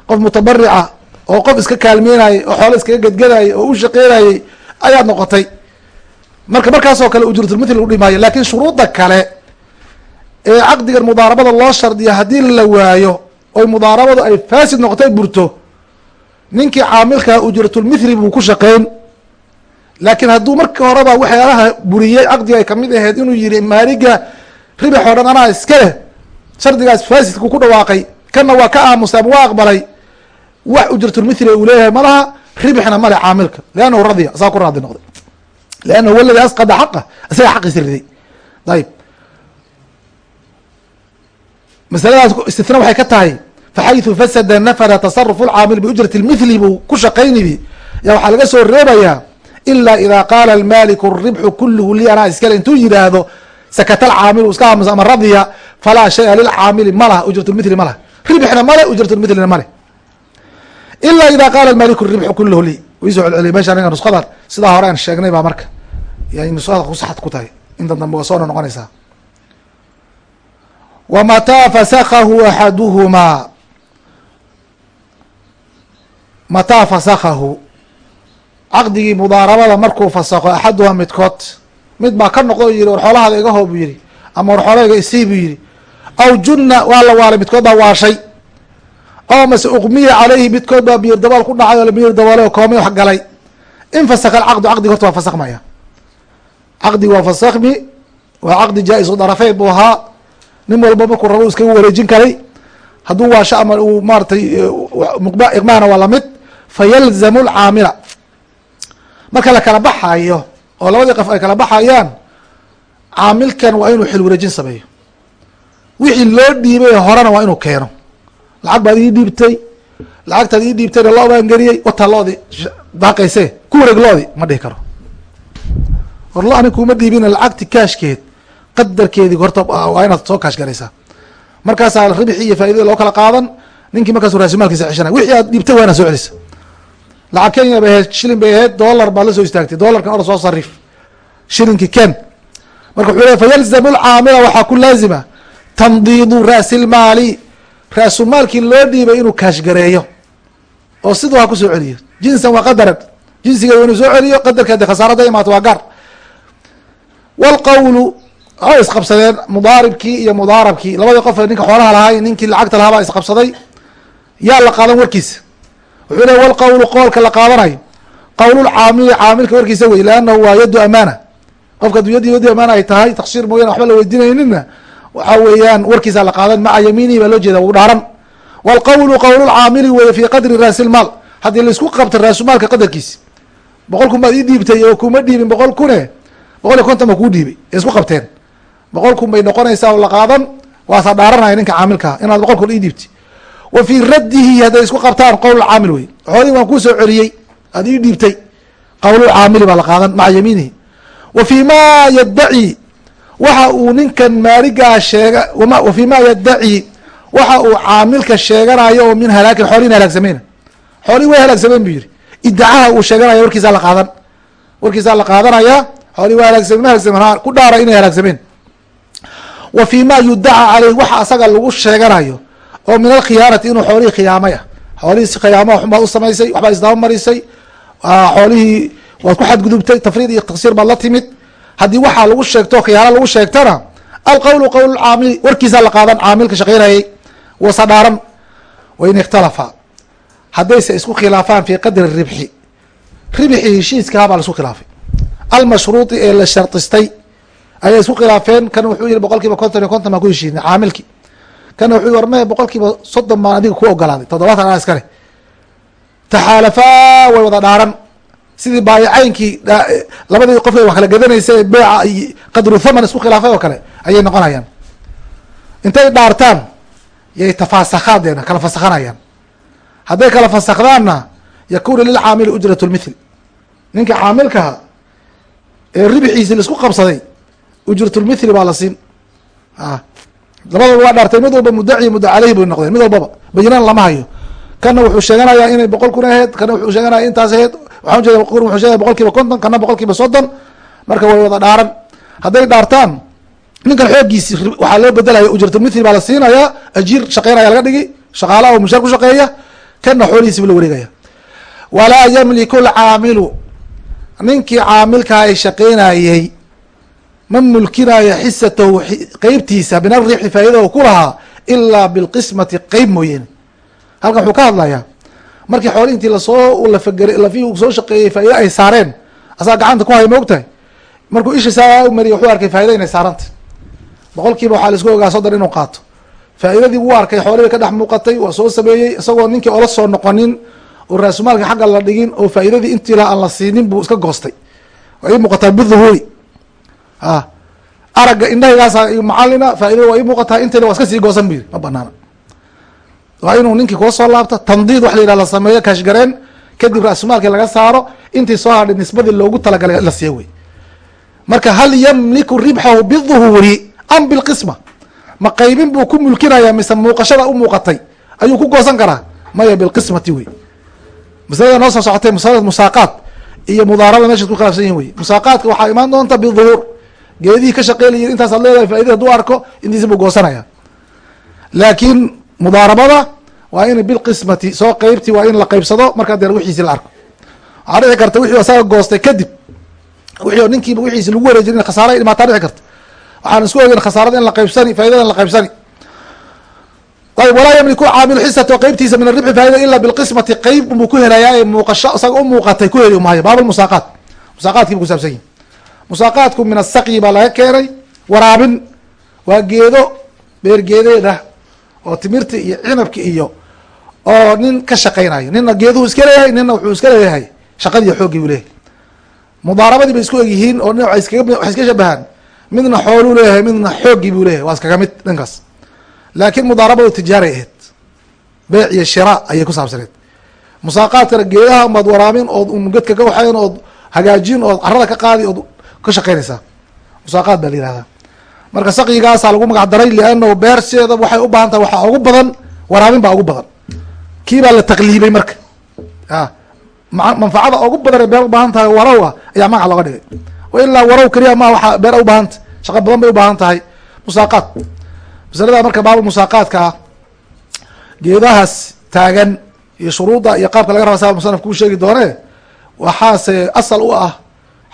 Qof mutabarica oo qof iska kaalmeynayay oo xoolo iskaga gedgadayay oo u shaqeynayay ayaad noqotay. Marka markaasoo kale ujratulmithl lagu dhimaayo laakiin shuruudda kale ee caqdigan mudaarabada loo shardiyo haddii la waayo oy mudaarabadu ay faasid noqotay burto ninkii caamilkaa ujratulmithli buu ku shaqeyn laakiin hadduu markii horeba waxyaalaha buriyey caqdiga ay ka mid ahayd inuu yihi maaliga ribax oo dhan anaa iska leh. Shardigaas faasidku ku dhawaaqay kana waa ka aamusay ama waa aqbalay. Wax ujratulmithli uu leeyahay malaha ribxna male caamilka liannahu radiya asaa ku raadi noqday. Liannahu waladi asqada xaqa isaga xaqiisa riday. Ayib masaladaas istithna waxay ka tahay faxayثu fasada nafada tasarufu lcaamil biujrati lmithli buu ku shaqaynibi ya waxaa laga soo reebayaa ilaa idaa qaala almaaliku ribxu kuluhu li anaa iskale intuu yihaahdo sakata alcaamilu iska aamusa ama radiya falaa shaya lilcaamili ma laha ujrat lmithli ma laha ribxna male ujrat lmithlina male ilaa idaa qaala almaaliku ribxu kuluhu li wiisoo celceliy meesha aniga nusqadan sidaa hore aan sheegnay baa marka yay nusqada kusaxad ku tahay inta dambe waa soona noqonaysaa wmataa fasakahu axaduhumaa mataa fasakahu caqdigii mudaarabada markuu fasako axaduhaa midkood mid baa ka noqdo yihi war xoolahaada iga hoo buu yihi ama war xoolahayga isii buu yihi aw junna waa la waalay midkood baa waashay. Oo mase uqmiya caleyhi midkood baa biyir dabool ku dhacay oo biyir daboolay oo koomay wax galay. In fasaka alcaqdu caqdigi horta waa fasakmaya caqdigi waa fasakmi waa caqdi jaa-isu darafeyn buu ahaa. Nin walba markuu rabo iskaga wareejin karay. Hadduu waasho ama uu maaratay iqmaana waa la mid fayalzamu lcaamila marka la kala baxayo oo labadii qof ay kala baxayaan caamilkan waa inuu xil wareejin sameeyo wixii loo dhiibay horena waa inuu keeno lacag baad ii dhiibtay lacagtaad ii dhiibtayna loo baan geliyey wataa loodi daaqayse ku wareeg loodi ma dhihi karo war lo anin kuma dhiibina lacagti kaashkeed qadarkeedii horta waa inaad soo kaash garaysaa markaasaa ribxi iyo faaidada loo kala qaadan ninkii markaasu raasumaalkiisa ceshanay wixii aad dhiibtay waa inaad soo celisa lacag kenya bay ahayd shilin bay ahayd dollar baad la soo istaagtay. Dollarkan or soo sarif shilinkii ken. Marka wuxuu ley fayalzamu lcaamila waxaa ku laazima tandiidu raasilmaali raasumaalkii loo dhiibay inuu kaashgareeyo oo siduu ha ku soo celiyo. Jinsan waa qadaran. Jinsigeeda inuu soo celiyo qadarkeeda khasaarada imaato waa gaar. Wlqawlu waxay isqabsadeen mudaaribkii iyo mudaarabkii. Labadii qof ninka xoolaha lahaa ninkii lacagta lahaa baa isqabsaday. Yaa la qaadan warkiisa wuxuu ley walqawlu qoolka la qaadanayo qawlulcaamili caamilka warkiisa wey leannahu waa yaddu amaana. Qofka aduu yaddi yaddi amaana ay tahay taksiir mooyane waxba la weydiinayninna waxaa weeyaan warkiisa la qaadan maca yamiinihi baa loo jeeda uu dhaaran. Walqawlu qawlulcaamili weye fii qadri raasilmaal haddii la isku qabto raasumaalka qadarkiisi boqol kun baad ii dhiibtay oo kuma dhiibin boqol kune boqol iyo konton ba kuu dhiibay ee isku qabteen. Boqol kun bay noqonaysaa oo la qaadan waasaa dhaaranaya ninka caamilkaa inaad boqol kun ii dhiibtay wa raddihi hadday isku qabtaan qowl caamil wey xoolihii waan kuu soo celiyey aad ii dhiibtay qowl caamili baa la qaadan maca yamiinihi. Wa fii ma yaddaci waxa uu ninkan maaligaa sheega wa fii ma yaddaci waxa uu caamilka sheeganayo oo min halaakin xoolihin halaagsameyna xoolihi way halaagsameen bu yihi iddacaha uu sheeganaya warkiisaa la qaadan. Warkiisaa la qaadanaya xoolihi waa halaagsameen ma halaagsameen ku dhaara inay halaagsameen wa fii yudaca caleyh waxa asaga lagu sheeganayo oo min alkhiyaanati inuu xoolihii khiyaamay ah. Xoolihii si khiyaama waxbaad u samaysay waxbaad isdaba marisay xoolihii waad ku xadgudubtay tafriid iyo taksiir baad la timid. Haddii waxaa lagu sheegto khiyaano lagu sheegtana alqowlu qowl caamili warkiisaa la qaadan caamilka shaqeynayay wasa dhaaran wain ikhtalafa. Haddayse isku khilaafaan fii qadri ribxi. Ribxi heshiiskaha baa la isku khilaafay. Almashruudi ee la shardistay ayay isku khilaafeen. Kan wuxuu yihi boqol kiiba konton iyo konton baan ku heshiinay caamilkii kana wuxuu war me boqol kiiba soddon baan adiga ku ogolaaday. Toddobaatan anaa iskale taxaalafaa way wada dhaaran. Sidii baayacaynkii labadii qof wax kala gadanaysa ee beeca qadru thaman isku khilaafay oo kale ayay noqonayaan. Intay dhaartaan yay tafaasakhaadeen kala fasakhanayaan hadday kala fasakdaanna yakunu lilcaamili ujrat lmithl ninka caamilkaha ee ribxiisi la isku qabsaday ujratulmithli baa la siin labadaba waa dhaartay mid walba mudaci mudda caleyhi bay noqdeen mid walbaba bayinaan lama hayo. Kana wuxuu sheeganayaa inay boqol kun aheyd kana wuxuu sheeganaya intaas aheyd waxaan ujeeda wuxuu sheegaya boqol kiiba konton kana boqol kiiba soddon. Marka way wada dhaaran. Hadday dhaartaan ninkan xooggiisi waxaa loo bedelaya ujratulmithli baa la siinayaa ajiir shaqeynaya laga dhigi shaqaalaha oo mushaar ku shaqeeya kana xoolihiisiba la wareegaya. Walaa yamliku lcaamilu ninkii caamilkaa ay shaqeynayey ma mulkinayo xisatahu qeybtiisa min arixi faa'idada ku lahaa ilaa bilqismati qeyb mooyeene halkan wuxuu ka hadlayaa markii xooli intii la soo uu soo shaqeeyey faa'ida ay saareen asaga gacanta ku haya ma ogtahay? Markuu isha saa u mariyay wuxuu arkay faa'ida inay saarantay boqol waxaa la isku ogaa soddon inuu qaato. Faa'iidadii wuu arkay xoolihii ka dhex muuqatay waa soo sameeyey isagoo ninkii oola soo noqonin oo raasumaalka xagga la dhigin oo faa'iidadii intii la aan la siinin buu iska goostay. Ii muuqataa biduhuuri a aragga indhahaygaasa macalina faaidada waa ii muuqataa intayna waa iska sii goosan bu yiri ma banaana. Waa inuu ninkii kula soo laabto tandiid wax la yidhah la sameeyo kashgareen kadib raasumaalkii laga saaro intii soo hadhay nisbadii loogu talagalay la siiyo wey marka hal yamliku ribxahu biduhuuri am bilqisma? Ma qaybin buu ku mulkinayaa mise muuqashada u muuqatay? Ayuu ku goosan karaa? Maya bilqismati wey masalada noo soo socotay masalada musaaqaad iyo mudaarada meesha ku khilaafsan yihiin wey musaaqaadka waxaa imaan doonta biduhuur geedihii ka shaqeynaya intaasaad leedahay faidada haduu arko intiisa buu goosanaya laakiin mudaarabada waa in bilqismati soo qeybti waa in la qeybsado markaa dee wixiisi la arko. Waxaa dhici karta wixii asaga goostay kadib wixii ninkiiba wixiisi lagu wareejin khasaara imaataa dhici karta. Waxaan isku ogeyn khasaarada in la qaybsani faidada in la qaybsani. Ayb walaa yamliku caamilu xisata qeybtiisa min aribxi faa'ida ila bilqismati qeyb buu ku helayaa ee muuqasho isaga u muuqatay ku heli maayo baab musaaqaat. Musaaqaadkii bu kusaabsan yihi musaaqaadku min asaqyi baa laga keenay. Waraabin waa geedo beergeedeeda oo timirta iyo cinabki iyo oo nin ka shaqaynayo. Nina geeduhu iska leeyahay nina wuxuu iska leeyahay. Shaqadii xooggii buu leeyahay. Mudaarabadii bay isku egyihiin oo waxay iska shabahaan. Midna xooluu leeyahay midna xooggii buu leeyahay. Waa iskaga mid dhankaas. Laakiin mudaarabadu tijaaray ahayd. Beec iyo shira ayay ku saabsaneed musaaqaadkana geedaha umaad waraabin ood gedka ka waxayn ood hagaajin ood carada ka qaadi ood ka shaqaynaysaa musaaqaad baa la yihahdaa marka saqyigaasaa lagu magac daray liannahu beerseeda waxay u baahan tahay waxaa ugu badan waraabin baa ugu badan. Kii baa la taqliibay marka. A manfacada ugu badan ee beer ubaahan tahay warow ah ayaa magac looga dhigay. Ilaa warow keliya ma waxaa beer ubaahan tahay shaqo badan bay ubaahan tahay musaaqaad. Masalada marka baaba musaaqaadka ah geedahaas taagan iyo shuruudda iyo qaabka laga raba sa musanaf kuu sheegi doone waxaase asal u ah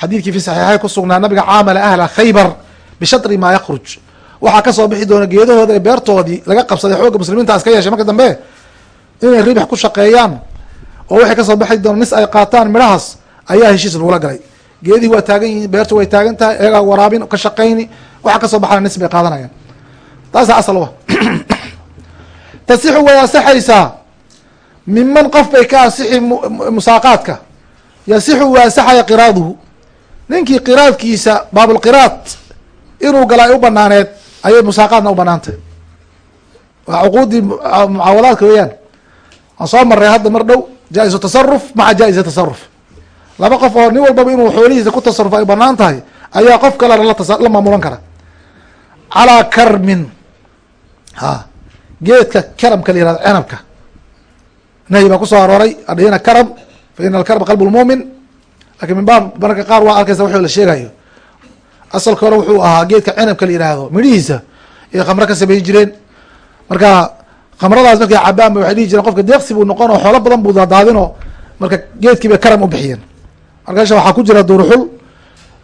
xadiidkii fi saxiixayn ku sugnaa nabiga caamala ahla khaybar bishatri maa yakruj waxaa ka soo bixi doona geedahooda ee beertoodii laga qabsaday xoogga muslimiinta iska yeeshay. Marka dambe inay ribix ku shaqeeyaan oo waxay ka soo bixi doona nis ay qaataan midhahaas ayaa heshiis lagula galay. Geedihii waa taagan yihiin beertu way taagan tahay eegaa waraabin ka shaqayni waxa ka soo baxana nis bay qaadanayaan. Taasa asal uah tasixu way asaxaysaa miman qof bay ka asixi musaaqaadka. Yasixu waasaxaya qiraaduhu ninkii qiraadkiisa baabulqiraad inuu gala u banaaneed ayay musaaqaadna u banaantay. Waa cuquuddii mucaawadaadka weeyaan. Waan soo maray hadda mar dhow jaa-isu tasaruf maca jaa-isa tasaruf laba qof oo nin walbaba inuu xoolihiisa ku tasaruf ay bannaan tahay ayaa qof kalena la maamulan kara. Calaa karmin. Ha geedka karamka la yihahdo cenabka nahyi baa ku soo arooray adhihina karam fa ina alkarma qalb lmuumin laakiin min baab mararka qaar waa arkaysa wuxuu la sheegayo. Asalka hore wuxuu ahaa geedka cenabka la yidhaahdo midhihiisa iyo khamro ka sameyn jireen. Marka khamradaas markay cabaan ba waxay dhihi jireen qofka deeqsi buu noqon oo xoolo badan buu daadaadinoo marka geedkii bay karam u bixiyeen. Marka meesha waxaa ku jira duruxul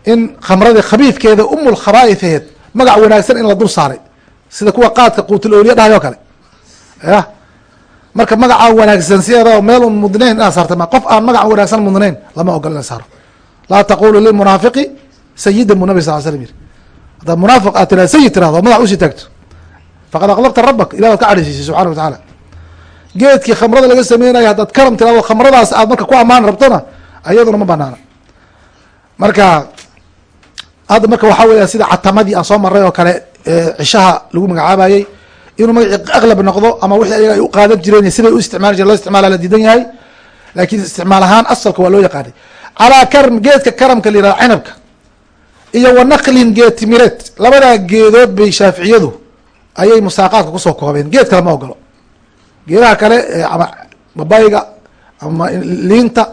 in khamradii khabiidkeeda umul khabaaithaheed magac wanaagsan in la dul saaray sida kuwa qaadka quutul oliya dhahay oo kale. Ya marka magacaa wanaagsan sideeda meel un mudnayn inaad saarta ma qof aan magac wanaagsan mudnayn lama ogol ina saaro laa taqulu lilmunaafiqi sayidan bu nabi sal slam yiri. Haddaad munaafiq aad tiraha sayid tirahdo magac u sii taagto. Faqad aqlabta rabak ilah waad ka cadhaysiisay subxana wa tacaala geedkii khamrada laga sameynayo haddaad karam tirahdo khamradaas aad marka ku amaan rabtona ayaduna ma banaana marka hadda marka waxaa weya sida catamadii aan soo maray oo kale cishaha lagu magacaabayey inuu magaci aqlab noqdo ama wixii ayaga ay u qaadan jireen siday u isticmaali jireen loo isticmaala la diidan yahay laakiin isticmaal ahaan asalka waa loo yaqaanay. Calaa karm geedka karamka la yihahdo cinabka iyo wa naqlin geed timireed labadaa geedood bay shaaficiyadu ayay musaaqaadka ku soo koobeen. Geed kale ma ogolo geedaha kale ama babayga ama liinta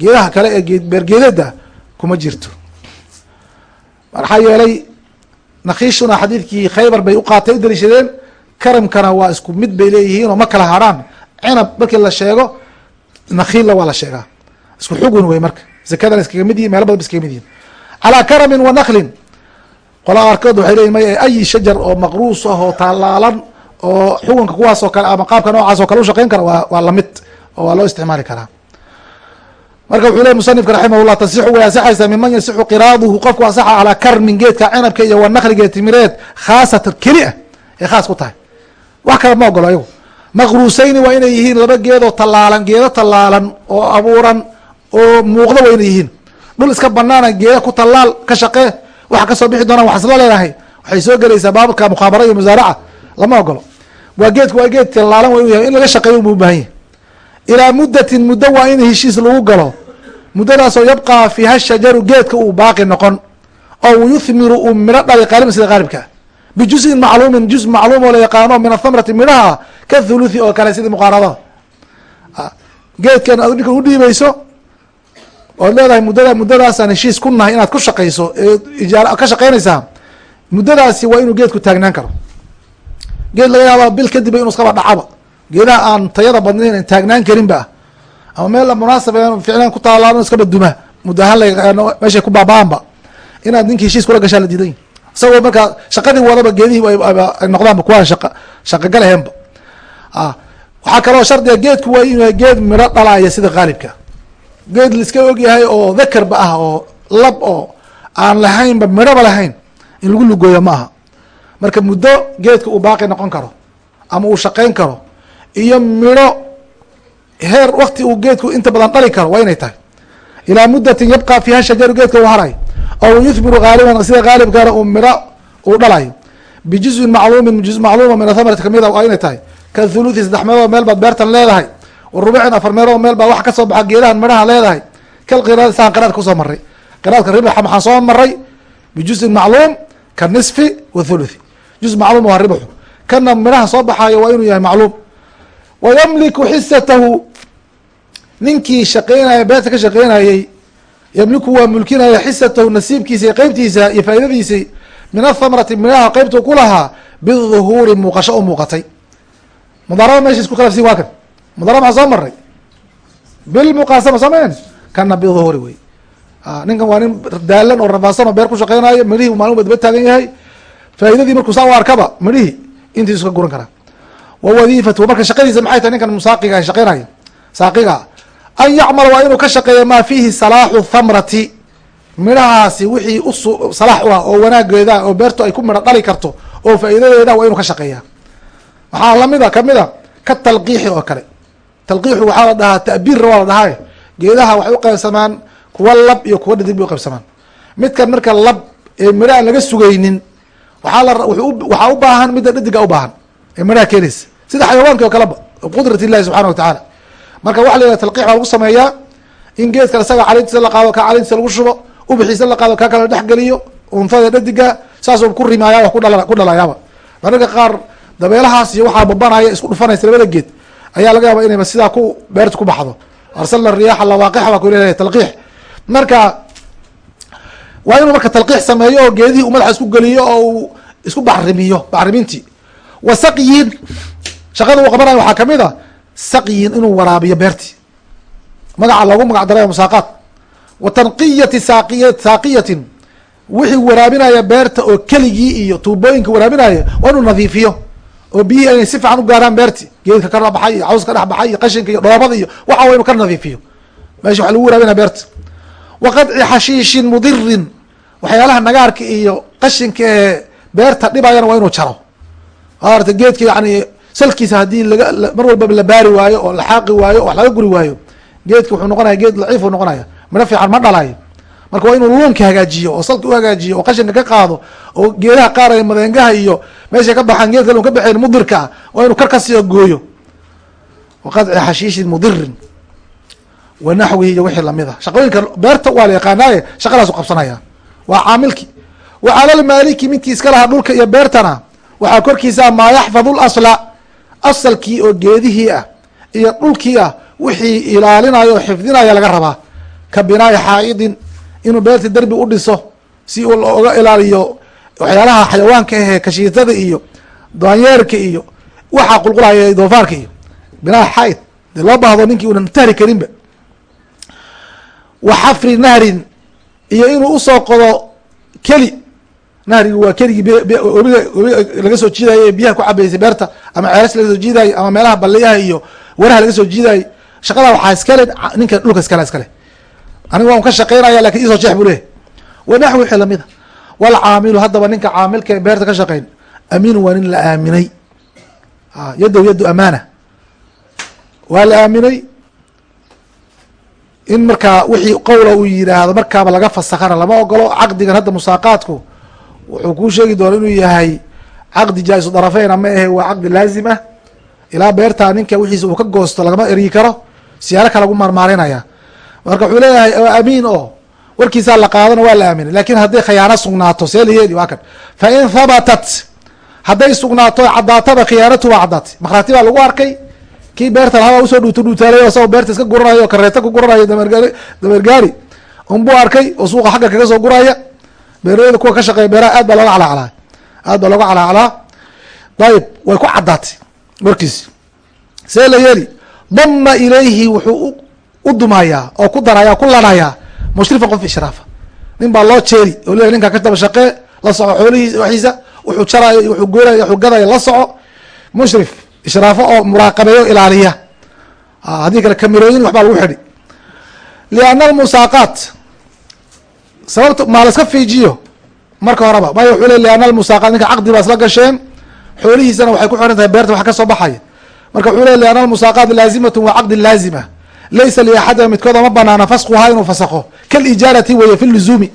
geedaha kale ee geed beergeedada kuma jirto. Maxaa yeelay nakiishuna xadiidkii khaybar bay uqaatay u daliishadeen karamkana waa isku mid bay leeyihiin oo ma kala hadrhaan cinab markii la sheego nakiilla waa la sheegaa. Isku xugun wey marka. Zakadana iskaga mid yihiin meelo badan ba iskaga mid yihiin calaa karamin wa naklin qolaa qaarkood waxay leyihin may ayi shajar oo maqruus ah oo taalaalan oo xukunka kuwaas oo kale ama qaabka noocaas oo kale ushaqeyn kara waa waa la mid oo waa loo isticmaali karaa marka wuxuu ley musanifka raximahullah tasixu way asaxaysaa miman yasixu qiraaduhu. Qofku asaxa calaa karmin geedka cinabka iyo wa nakliga timireed khaasatan keli ah ay khaas ku tahay wax kale ma ogolo ayagu maqruusayni waa inay yihiin laba geedoo tallaalan geedo tallaalan oo abuuran oo muuqda waa inay yihiin. Dhul iska banaana geeda ku tallaal ka shaqee waxa ka soo bixi doonaan wax isla leedahay. Waxay soo gelaysaa baabka mukhaabara iyo musaaraca. Lama ogolo. Waa geedku waa geed tallaalan waa inu yahay. In laga shaqeeyo bu ubaahan yahy ilaa muddatin muddo waa in heshiis lagu galo. Muddadaasoo yabqaa fiiha shajaru geedka uu baaqi noqon. Oo yuthmiru uu midho dhalay qaaliban sida qaalibka bijuzin macluumin juz macluum oo la yaqaano min athamrati midhaha ka thuluthi oo kale sidii muqaaradada geedkan ad ninka udhiibayso ood leedahay muddada muddadaasaan heshiis ku nahay inaad ku shaqayso ee ijaar ka shaqaynaysaa muddadaasi waa inuu geedku taagnaan karo geed laga yaaba bil kadib inu iskaba dhacaba geedaha aan tayada badnayn taagnaan karinba ama meel munaasab ficlan ku taalaano iska baduma muddo ahaan la yaqaano meeshay ku baaba-aanba inaad ninki heshiis kula gashaa la diidan isagoo markaa shaqadii wadaba geedihii noqdaanba kuwaan shaqa shaqagalaheenba waxaa kaloo shardiga geedku waa inuu yahay geed midho dhalaya sida qaalibka. Geed laiska ogyahay oo dakarba ah oo lab oo aan lahaynba midhoba lahayn in lagu lugooyo ma aha. Marka muddo geedka uu baaqi noqon karo ama uu shaqayn karo iyo midho heer wakti uu geedku inta badan dhali karo waa inay tahay. Ilaa muddatin yabqa fiiha shajaru geedka uu haray oo yuthmiru haaliban sida haalibkana uu midho uu dhalayo bijuzin macluumin juz macluuma min athamarati kamida waa inay tahay ka thuluthi saddex meelood meel baad beertan leedahay wa rubicin afar meelood meel baa wax ka soo baxa geedahan midhaha leedahay kal qiraad saan qiraadka ku soo maray qiraadka ribaxa maxaan soo maray bijuzin macluum ka nisfi wa thuluthi juz macluum waa ribaxu kana midhaha soo baxaayo waa inuu yahay macluum wa yamliku xisatahu ninkii shaqeynaya beerta ka shaqeynayey yamliku waa mulkinaya xisatahu nasiibkiisa qeybtiisa iyo faaidadiisi min athamrati midhaha qeybtuu ku lahaa biduhuuri muuqasho u muuqatay. Mudaaraba meesha isku khilafsi waa kan. Mudaaraba maxaa soo maray bilmuqaasama samayn kana biduhuuri wey ninkan waa nin daalan oo rafaasan oo beer ku shaqeynayo midhihii maalin ba daba taagan yahay faaidadii markuu saa u arkaba midhihii intiisu ka guran karaa. Wa wadiifatu marka shaqadiisa maxay tahay ninkan musaaqiga shaqeynaya saaqiga an yacmala waa inuu ka shaqeeya maa fiihi salaaxu thamrati. Midhahaasi wixii usu salaax u ah oo wanaageeda oo beertu ay ku midho dhali karto oo faa'iidadeeda waa inuu ka shaqeeya. Waxaa lamida ka mid a ka talqiixi oo kale. Talqiixu waxaa la dhahaa ta'biirna waa la dhahaa geedaha waxay uqaybsamaan kuwa lab iyo kuwa dhadig bay uqaybsamaan midkan marka lab ee midho aan laga sugaynin waxaa u baahan midda dhadiga ubaahan ee midhaha keenaysa. Sida xayawaanki oo kaleba qudrat illahi subxana watacaala marka waxa la yihah talqiix baa lagu sameeyaa. In geedkan isaga caleyntiisa la qaado ka caleyntiisa lagu shubo. Ubixiisa la qaado kaa kala dhexgeliyo unfada dhadiga saasuu ku rimaaya wax ku dhalayaaba. Mararka qaar dabeelahaas iyo waxaa babanaya isku dhufanaysa labada geed ayaa laga yaaba inayba sidaa ku beerta ku baxdo. Arsalna riyaaxa lawaaqixa baa ku leeyahay talqiix. Marka waa inuu marka talqiix sameeyo oo geedihii u madaxa isku geliyo oo uu isku bacrimiyo bacrimintii wa saqyin shaqada uu qabanayo waxaa ka mid a saqyin inuu waraabiyo beertii. Magaca loogu magac daray musaaqaat wa tanqiyati saqiy saaqiyatin. Wixii waraabinaya beerta oo keligii iyo tuubooyinka waraabinaya waa inuu nadiifiyo. Oo biyihii aynay si fiican u gaaraan beerti geedka ka baxay iyo cawska dhex baxay iyo qashinka iyo dhoobada iyo waxa wa inu ka nadiifiyo. Meesha waxa lagu waraabinaya beerta. Wa qadci xashiishin mudirin waxyaalaha nagaarka iyo qashinka ee beerta dhibayana waa inuu jaro. Maarata geedka yani salkiisa haddii mar walbaba la baari waayo oo la xaaqi waayo oo laga guri waayo geedka wuxuu noqonaya geed laciifu noqonaya midho fiican ma dhalayo. Marka waa inuu luunka hagaajiyo oo salka uhagaajiyo oo qashinka ka qaado oo geedaha qaaraya madeengaha iyo meeshay ka baxaan geedka lun ka baxeen mudirka ah waa inuu kar ka sii gooyo waqadci xashiishin mudirin wa iyo wixii la mid shaqooyinka beerta waa la yaqaanaaye shaqadaasu qabsanaya. Waa caamilki. Wa cala lmaaliki midkii iska lahaa dhulka iyo beertana waxaa korkiisa maa yaxfadu lasla asalkii oo geedihii ah iyo dhulkii ah wixii ilaalinayo oo xifdinaya laga rabaa. Ka binaa'i xaa'idin inuu beerta derbi u dhiso si uu looga ilaaliyo waxyaalaha xayawaanka ahee kashiitada iyo daanyeerka iyo waxaa qulqulaya doofaarka iyo. Binaa xaaid dee loo baahdo ninkii unan tahri karinba. Wa xafri nahrin iyo inuu u soo qodo keli nahrigu waa keligii webiga laga soo jiidayo ee biyaha ku cabeysay beerta ama ceelas laga soo jiidayo ama meelaha baliyaha iyo waraha laga soo jiidayo shaqada waxaa iskale ninka dhulka iskale iskale aniga waan ka shaqeynaya laakiin isoo jeex buu leeyahy wa naxwi wixii lamida walcaamilu haddaba ninka caamilka ee beerta ka shaqeyn amiinu waa nin la aaminay. Yadow yaddu amaana. Waa la aaminay in markaa wixii qowla uu yidhaahdo markaaba laga fasakana lama ogolo caqdigan hadda musaaqaadku wuxuu kuu sheegi doona inuu yahay caqdi jaa-isu darafeyn ama ahe waa caqdi laazim ah. Ilaa beertaa ninka wixiisa uu ka goosto lagama eryi karo siyaalo kale lagu maarmaarinaya marka wuxuu leeyahay oo amiin oo warkiisaa la qaadana waa la aaminay laakiin hadday khiyaano sugnaato see la yeeli waa kan. Fa in habatat hadday sugnaato caddaataba khiyaanatu waa caddaatay makhraati baa lagu arkay. Kii beerta lahabaa u soo dhuuto dhuutaalay asagoo beerta iska guranayo kareeta ku guranayo dameergaari unbuu arkay oo suuqa xagga kaga soo guraya beeraleyda kuwa ka shaqeeya beeraha aad baa looga calaacalaa aad baa looga calaacalaa dayib way ku caddaatay warkiisi see la yeeli dama ilayhi wuxuu u dumayaa oo ku darayaa ku lanayaa mushrifan qof ishraafa. Nin baa loo jeeri oo leeyahy ninkaa ka daba shaqee la soco xoolihiis waxiisa wuxuu jaraayo wuxuu goolayo wuxuu gadayo la soco. Mushrif ishraafo oo muraaqabeeyo ilaaliya. Haddii kale kamirooyin waxbaa lagu xidhi. Lianna almusaaqaat sababta maa la iska fiijiyo? Marka horeba maya wuxuu le lianna almusaaqaat ninka caqdi baa isla gasheen xoolihiisana waxay ku xiran tahay beerta wax ka soo baxaya marka wuxuu le lianna almusaaqaat laazimatun waa caqdi laazima laysa liaxadina midkooda ma banaana faskuhaa inuu fasakho kalijaarati weye fi luzuumi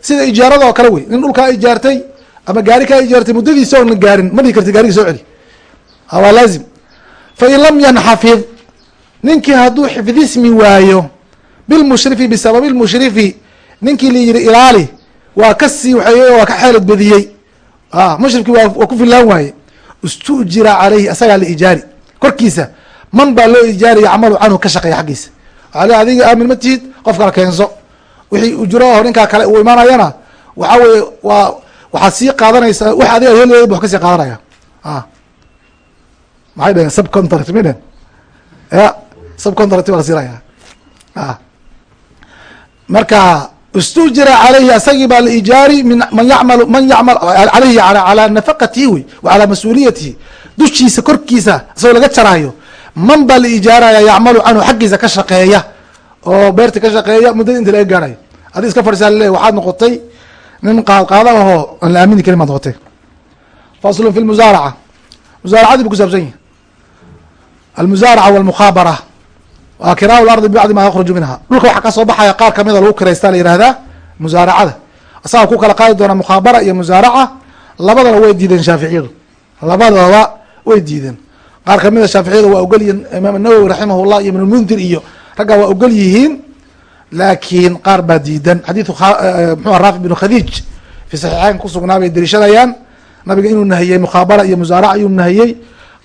sida ijaarada oo kale wey nin dhulkaa ijaartay ama gaari kaa ijaartay muddadiisa oona gaarin ma dhihi karti gaarigi soo celi. Waa laazim. Fain lam yanxafid ninkii hadduu xifdismi waayo bilmushrifi bisababi lmushrifi ninkii la yihi ilaali waa ka sii waay waa ka xeelad badiyey. Mushrifkii waa ku filaan waaye. Istujira caleyhi asagaa la ijaari. Korkiisa man baa loo ijaariya camalu canhu ka shaqeeya xaggiisa. Waaa le adiga aamin ma tihid qof kale keenso. Wixii ujro aho ninkaa kale uu imaanayana waxaa weye waa waxaad sii qaadanaysaa wax adiga heleed bu wax ka sii qaadanaya. Maxay dhaheen? Subcontract ma dhehen ya baa la siinaya marka istujira caleyhi asagii baa la ijaari min man yacmal man yacmal aleyhi calaa nafaqatihi wey calaa mas'uuliyatihi dushiisa korkiisa isagoo laga jaraayo. Man baa la ijaaraya yacmalu canhu xaggiisa ka shaqeeya. Oo beerta ka shaqeeya muddada inta laga gaarayo adi iska fadhisaa laleey waxaad noqotay nin qaadqaada ahoo aan la aamini karin baad noqotay. Faslun fi lmusaaraca musaaracadii bu kusaabsan yahi almusaaraca walmukhaabara kiraau lardi bibacdi ma yakhruju minha. Dhulka waxaa ka soo baxaya qaar kamida lagu kiraystaa la yihahdaa musaaracada. Asaga ku kala qaadi doona mukhaabara iyo musaaraca labadana way diideen shaaficiyadu. Labadaba way diideen. Qaar kamida shaaficiyada waa ogol yihiin imaam nawowi raximahullah iyo ibnulmundir iyo raggaa waa ogol yihiin laakiin qaar baa diidan xadiidu mxua raafi bnu khadiij fi saxiixeyn kusugnaa bay deliishanayaan nabiga inuu nahiyey mukhaabara iyo musaaraca ayuu nahiyey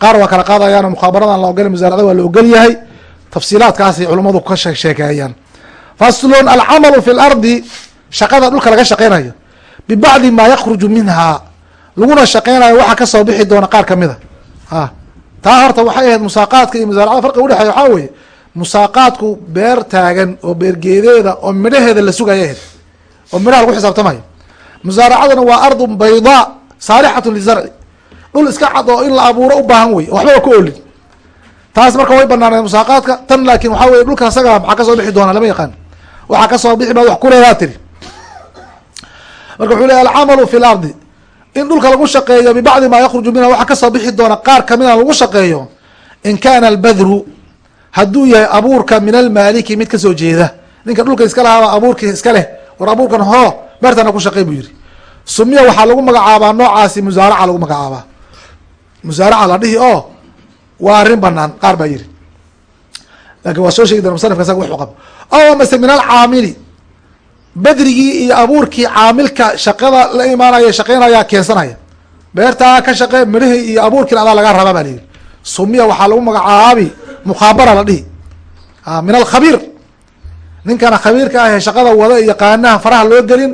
qaar waa kala qaadayaano mukhaabaradan la ogolay musaaracda waa la ogol yahay tafsiilaadkaasay culummadu ka sheekeeyaan. Faslun alcamalu fi lardi shaqada dhulka laga shaqeynayo. Bibacdi maa yakruju minhaa laguna shaqeynayo waxa ka soo bixi doona qaar kamida a. Taa horta waxay ahayd musaaqaadka iyo musaaracada farqiga udhexeeya waxaa weeye musaaqaadku beer taagan oo beergeedeeda oo midhaheeda la sugaya ahayd oo midhaha lagu xisaabtamayo. Musaaracaduna waa ardun baydaa saalixatun lizarci dhul iska cad oo in la abuuro u baahan wey waxbaba ku olin taas marka way banaaneen musaaqaadka. Tan laakin waxaa weye dhulka isaga maxaa ka soo bixi doona lama yaqaan. Waxaa ka soo bixi baad wax kuleedaa tiri. Marka wuxuu ley alcamalu fi lardi in dhulka lagu shaqeeyo bibacdi maa yakruju minha waxaa ka soo bixi doona qaar kamida lagu shaqeeyo. In kana albadru hadduu yahay abuurka min almaaliki mid ka soo jeeda. Ninka dhulka iska lahaaba abuurkii iska leh war abuurkan hoo beertana ku shaqey buu yihi sumiya waxaa lagu magacaabaa noocaasi musaaraca lagu magacaabaa. Musaaraca la dhihi oo waa arrin banaan qaar baa yiri laakiin waa soo sheegi doona musanifka isaga wuxuu qabo. O mase min alcaamili badrigii iyo abuurkii caamilka shaqada la imaanaya shaqeynaya keensanaya. Beertaa ka shaqee midhihii iyo abuurkiina adaa laga rabaa baa la yihi sumiya waxaa lagu magacaabi mukhaabara la dhihi. Min alkhabiir. Ninkana khabiirka ah ee shaqada wada iyo qaanaha faraha loo gelin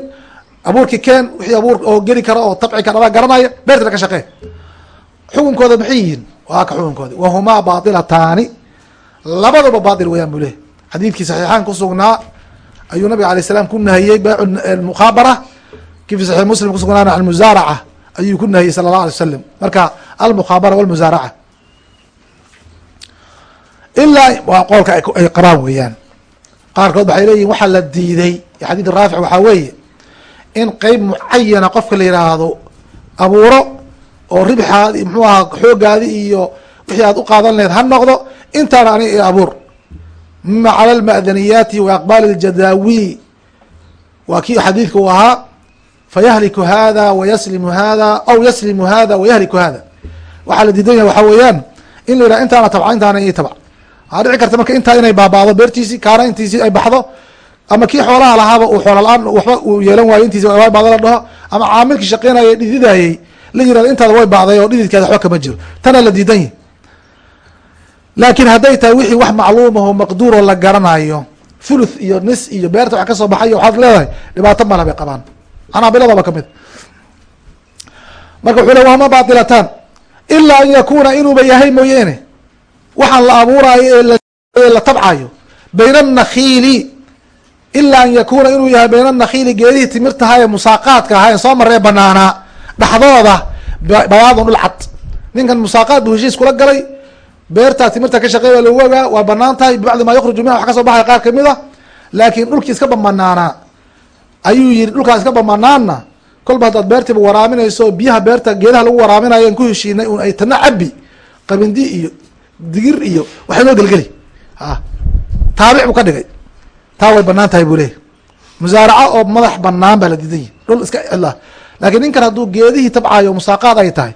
abuurkii keen wixii abuur oo geli kara oo tabci kara garanaya beertina ka shaqee. Xukunkooda maxay yihiin waa ka xukunkoodi. Wahumaa bailataani labaduba bail weyaan buu leh xadiidkii saxiixaan kusugnaa ayuu nabiga alay slam ku nahiyey baycu mukhaabara kii fi saxix muslim kusugnaan almusaaraca ayuu ku nahiyey sala allah alay wasalam marka almukhaabara walmusaaraca ilaa waa qoolka ay qabaan weeyaan. Qaarkood waxay leeyihiin waxaa la diiday. Xadiid raafic waxaa weeye in qeyb mucayana qofka la yihaahdo abuuro oo ribxaadi muxuu ahaa xoogaadi iyo wixii aad u qaadan laheyd ha noqdo intaana ani abuur. Mima cala alma'daniyaati wa aqbaali اljadaawi waa kii xadiidka uu ahaa fayahliku hada wayaslimu hada aw yaslimu hada wayahliku hada waxaa la diidan yahay waxaa weeyaan in la yidhaha intaana tabca intaana i tabc waxaa dhici karta marka intaa inay baabaado beertiisii kaana intiisii ay baxdo ama kii xoolaha lahaaba uu xoola la'aan waxba uu yeelan waayo intiisi baado la dhaho ama caamilkii shaqeynaya dhididayey la yiraahdo intaada way bacday oo dhididkeeda waxba kama jiro. Tanaa la diidan yahi laakiin hadday tahay wixii wax macluumaho maqduuro la garanayo thuluth iyo nis iyo beerta wax ka soo baxay waxaad leedahay dhibaato mala bay qabaan. Xanaabiladaba ka mid marka wuxuu le wahuma baatilataan ilaa an yakuna inuuba yahay mooyeene. Waxaan la abuuraayo ee la tabcayo. Bayna anakhiili ilaa an yakuna inuu yahay bayna anakhiili geedihii timirtaha ee musaaqaadka ahaa ee soo maree banaanaa dhaxdooda bayaadun dhul cad. Ninkan musaaqaad buu heshiis kula galay. Beertaa timirta ka shaqey waa lagu ogaa waa bannaan tahay bibacdi maa yakruju minha wax ka soo baxay qaar ka mid a laakiin dhulkii iska bambanaanaa ayuu yihi dhulkaa iska bambanaanna kolba haddaad beertiiba waraaminayso biyaha beerta geedaha lagu waraaminayo ku heshiinay un ay tana cabi qabindi iyo digir iyo waxay noo gelgeli. A taabic buu ka dhigay. Taa way bannaan tahay buu leeyahy musaaraca oo madax banaan baa la diidan yahi dhul iska cila laakiin ninkan hadduu geedihii tabcayo musaaqaad ay tahay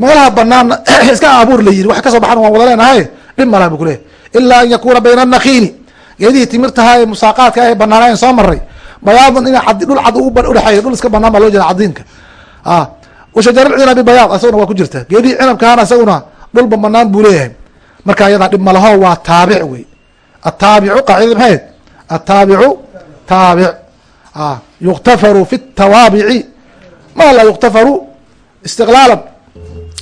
meelaha banaanna iska abuur la yiri wax ka soo baxan waan wada leenahay dhib malaha bu kuleeyahy ilaa an yakuna bayna anakhiili geedihii timirtaha ee musaaqaadka ee banaanayen soo maray bayaadan ina ad dhul cad udhexeeya dhul iska banaan baa loo jeeda cadiinka. A washajar cinabi bayaad isaguna waa ku jirta. Geedihii cinabkaana isaguna dhulba banaan buu leeyahay. Marka ayadaa dhib malaho waa taabic wey. Ataabicu qaacidada maxayd ataabicu taabic. A yuktafaru fi tawaabici ma laa yuktafaru istiqlaalan.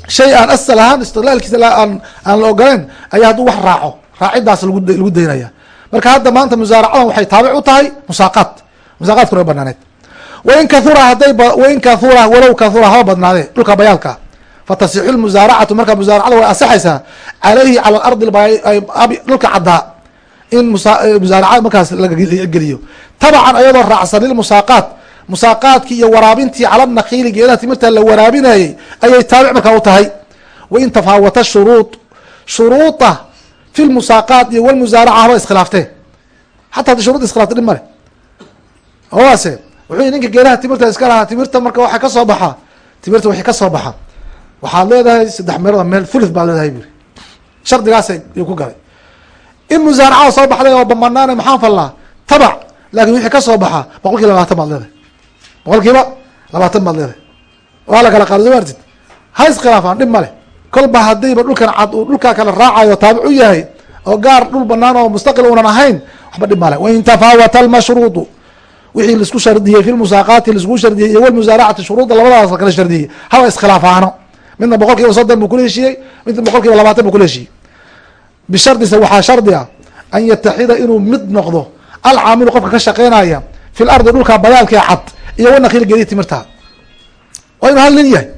Shay aan asal ahaan istiqlaalkiisa aan aan la ogolayn ayaa hadduu wax raaco raacidaas lagu lagu daynaya marka hadda maanta musaaracadan waxay taabic u tahay musaaqaad. Musaaqaadkuna banaaneed wain kahura hadday wain kahura walow kahura haba badnaadee dhulka bayaalka. Fatasixu lmusaaracatu marka musaaracada way asixaysaa caleyhi cala alardi dhulka caddaa in musaaracada markaas lageliyo tabacan ayadoo raacsan lilmusaaqaat musaaqaadkii iyo waraabintii cala nakiili geedaha timirta la waraabinayey ayay taabic markaa u tahay. Wain tafaawata shuruud shuruuda fi lmusaaqaat iyo walmusaaraca haba iskhilaafteen xataa haddii shuruud iskhilaftay dhib male owaase wuxuu ninka geelaha timirta iska lahaa timirta marka waxaa ka soo baxaa timirta wixii ka soo baxa. Waxaad leedahay saddex meelood meel thuluth baad leedahay buri shardigaas yuu ku galay. In musaaracada soo baxday oo bamanaane maxaan fallaa? Tabac laakin wixii ka soo baxa boqol kiiba labaatan baad leedahay boqol kiiba labaatan baad leedahay. Waa la kala qaado soo artid ha iskhilaafaan dhib male kolba haddiiba dhulkan cad uu dhulkaa kala raacayo taabic u yahay oo gaar dhul banaan oo mustaqil unan ahayn waxba dhib male wain tafaawata almashruudu wixii la isku shardiyey fi lmusaaqaati la isku shardiyey iyo walmusaaracati shuruudda labadaas kala shardiyey haba iskhilaafaano midna boqol soddon buu kula heshiiyey midna boqol labaatan buu kula heshiiyey bishardise waxaa shardi ah an yataxida inuu mid noqdo alcaamilu qofka ka shaqeynaya fi lardi dhulka bayaalkee cad iyo wanakil gediya timirta waa inuu hal nin yahay.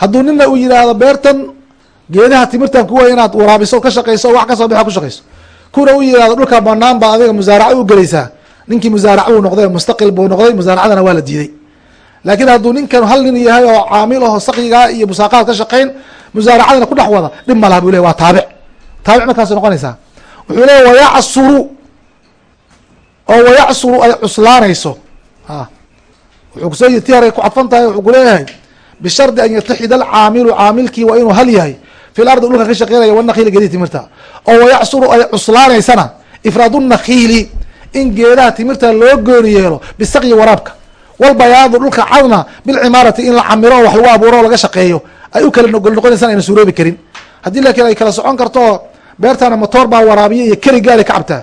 Hadduu nina uu yidhaahdo beertan geedaha timirtan kuwa inaad waraabiso ka shaqeyso o wax ka soo baxa ku shaqeyso kuna u yihahdo dhulka banaan baa adiga musaaraca u gelaysaa. Ninkii musaarac uu noqday mustaqil buu noqday musaaracadana waa la diiday. Laakiin hadduu ninkan hal nin yahay oo caamil aho saqigaa iyo musaaqaad ka shaqeyn musaaracadana ku dhex wada dhib malaha bu ley waa taabic. Taabic markaas noqonaysaa. Wuxuu leeya wayacsuru oo wayacsuru ay cuslaanayso. A wuxuu ku soo yii ti horay ku cadfan tahay wuxuu kuleeyahay bishardi an yataxida alcaamilu caamilkii waa inuu hal yahay. Fi lardi dhulka ka shaqeynaya wanakiili gedi timirta oo wayacsuru ay cuslaanaysana ifraadu nakiili in geedaha timirta loo gooni yeelo bisaqyi waraabka. Walbayaadu dhulka cadna bilcimaarati in la camiro oo wax lagu abuuro oo laga shaqeeyo. Ay u kala nogol noqonaysan ayna suuroobi karin. Haddii laakiin ay kala socon karto beertana motoor baa waraabiya iyo keli gaali ka cabtaa.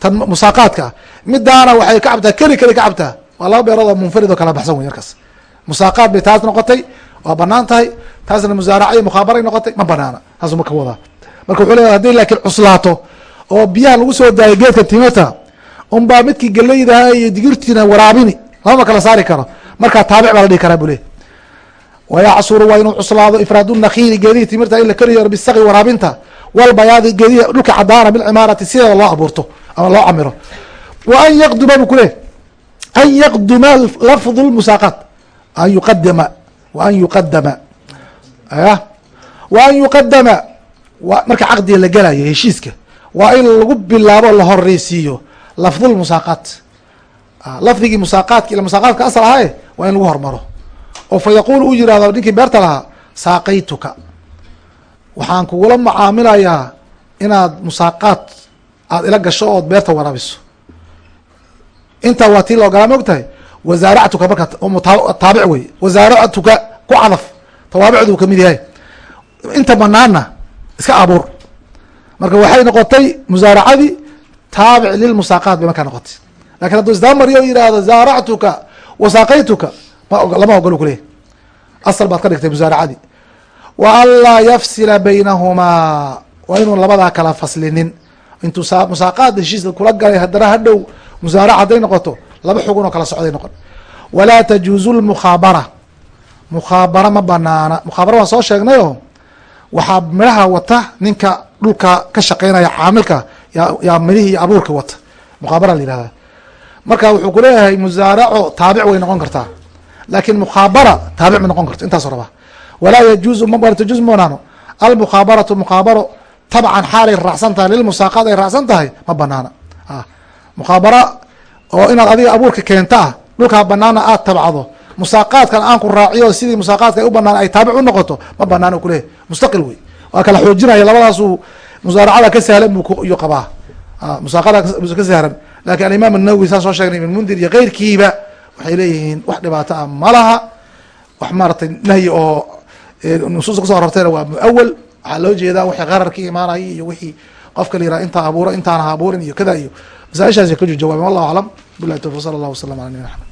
Tan musaaqaadka midaana waxay ka cabtaa keli keli ka cabtaa waa laba beerood oo munfarid oo kala baxsan wey markaas musaaqaad bay taas noqotay waa bannaan tahay. Taasna musaaraca iyo mukhaabaray noqotay ma banaana saasuu marka wadaa marka wuxuu leeya haddii laakiin cuslaato oo biyaha lagu soo daayay geedka timirta unbaa midkii galeydaha iyo digirtiina waraabini. Lamama kala saari karo. Markaa taabic baa la dhihi karaa buu ley wayacsuru waa inuu cuslaado ifraadu nakiili geedihii timirta in la keliyo bisaqi waraabinta walbayaadi geedihi dhulka cadaana bilcimaarati sideeda loo abuurto ama loo camiro. Wa an yaqduma bu kule an yaqduma lafdu lmusaaqaat an yuqadama wa an yuqadama ya wa an yuqadama wa marka caqdiga la gelayo heshiiska waa in lagu bilaabo la horeysiiyo lafdu lmusaaqaat lafdigii musaaqaadka ila musaaqaadka asal ahae waa in lagu hormaro oo fa yaquul u yiraahdo ninkii beerta lahaa saaqaytuka waxaan kugula mucaamilayaa inaad musaaqaad aada ila gasho ood beerta waraabiso intaa waa tii la ogolaa ma og tahay wasaaractuka marka taabic wey wasaaractuka ku cadaf tawaabicdu ka mid yahay. Inta banaanna iska abuur. Marka waxay noqotay musaaracadii taabic lilmusaaqaat bay markaa noqotay. Lakin hadduu isdabamariyo o yihahdo zaaractuka wasaaqaytuka ma lama ogolo kuleyahy asal baad ka dhigtay musaaracadii wa an laa yafsila baynahumaa waa inuu labadaa kala faslinin. Intuu musaaqaad heshiis kula galay haddana hadhow musaarac hadday noqoto laba xugun oo kala socday noqon. Walaa tajuuzu lmukhaabara mukhaabara ma banaana. Mukhaabara waan soo sheegnayoo waxaa midhaha wata ninka dhulka ka shaqeynaya caamilka yaa midhihii iyo abuurka wata. Mukhaabara la yihahda marka wuxuu kuleeyahay musaaraco taabic way noqon kartaa. Laakin mukhaabara taabic ma noqon karto. Intaaso rabaa walaa yajuuzu tajuuz ma banaano almukhaabaratu mukhaabaro tabcan xaalay raacsan tahay lilmusaaqaad ay raacsan tahay ma banaana mukhaabara oo inaad adiga abuurka keenta ah dhulkaa banaana aad tabcdo musaaqaadkan aan ku raaciyo sidii musaaqaadka u banaan ay taabic u noqoto ma banaan o kuleeyahy mustaqil wey. Waa kala xoojinaya labadaasuu musaaracada ka sahlan buu iyo qabaa. Musaaqada ka sahlan. Lakin alimaam الnawowi saan soo sheegnay ibn mundir iyo keyrkiiba waxay leeyihiin wax dhibaato ah ma laha. Wax maaratay nahyi oo nusuusta kuso arortayna waa muawal waxaa loo jeedaa wixii qarar imaanaya iyo wixii qofka la yiraha intaa abuuro intaana abuurin iyo kada iyo masaaishaas ka jawaaben wallahu aclam bilahi tawfiq sala allah wasalam ala nabina axmed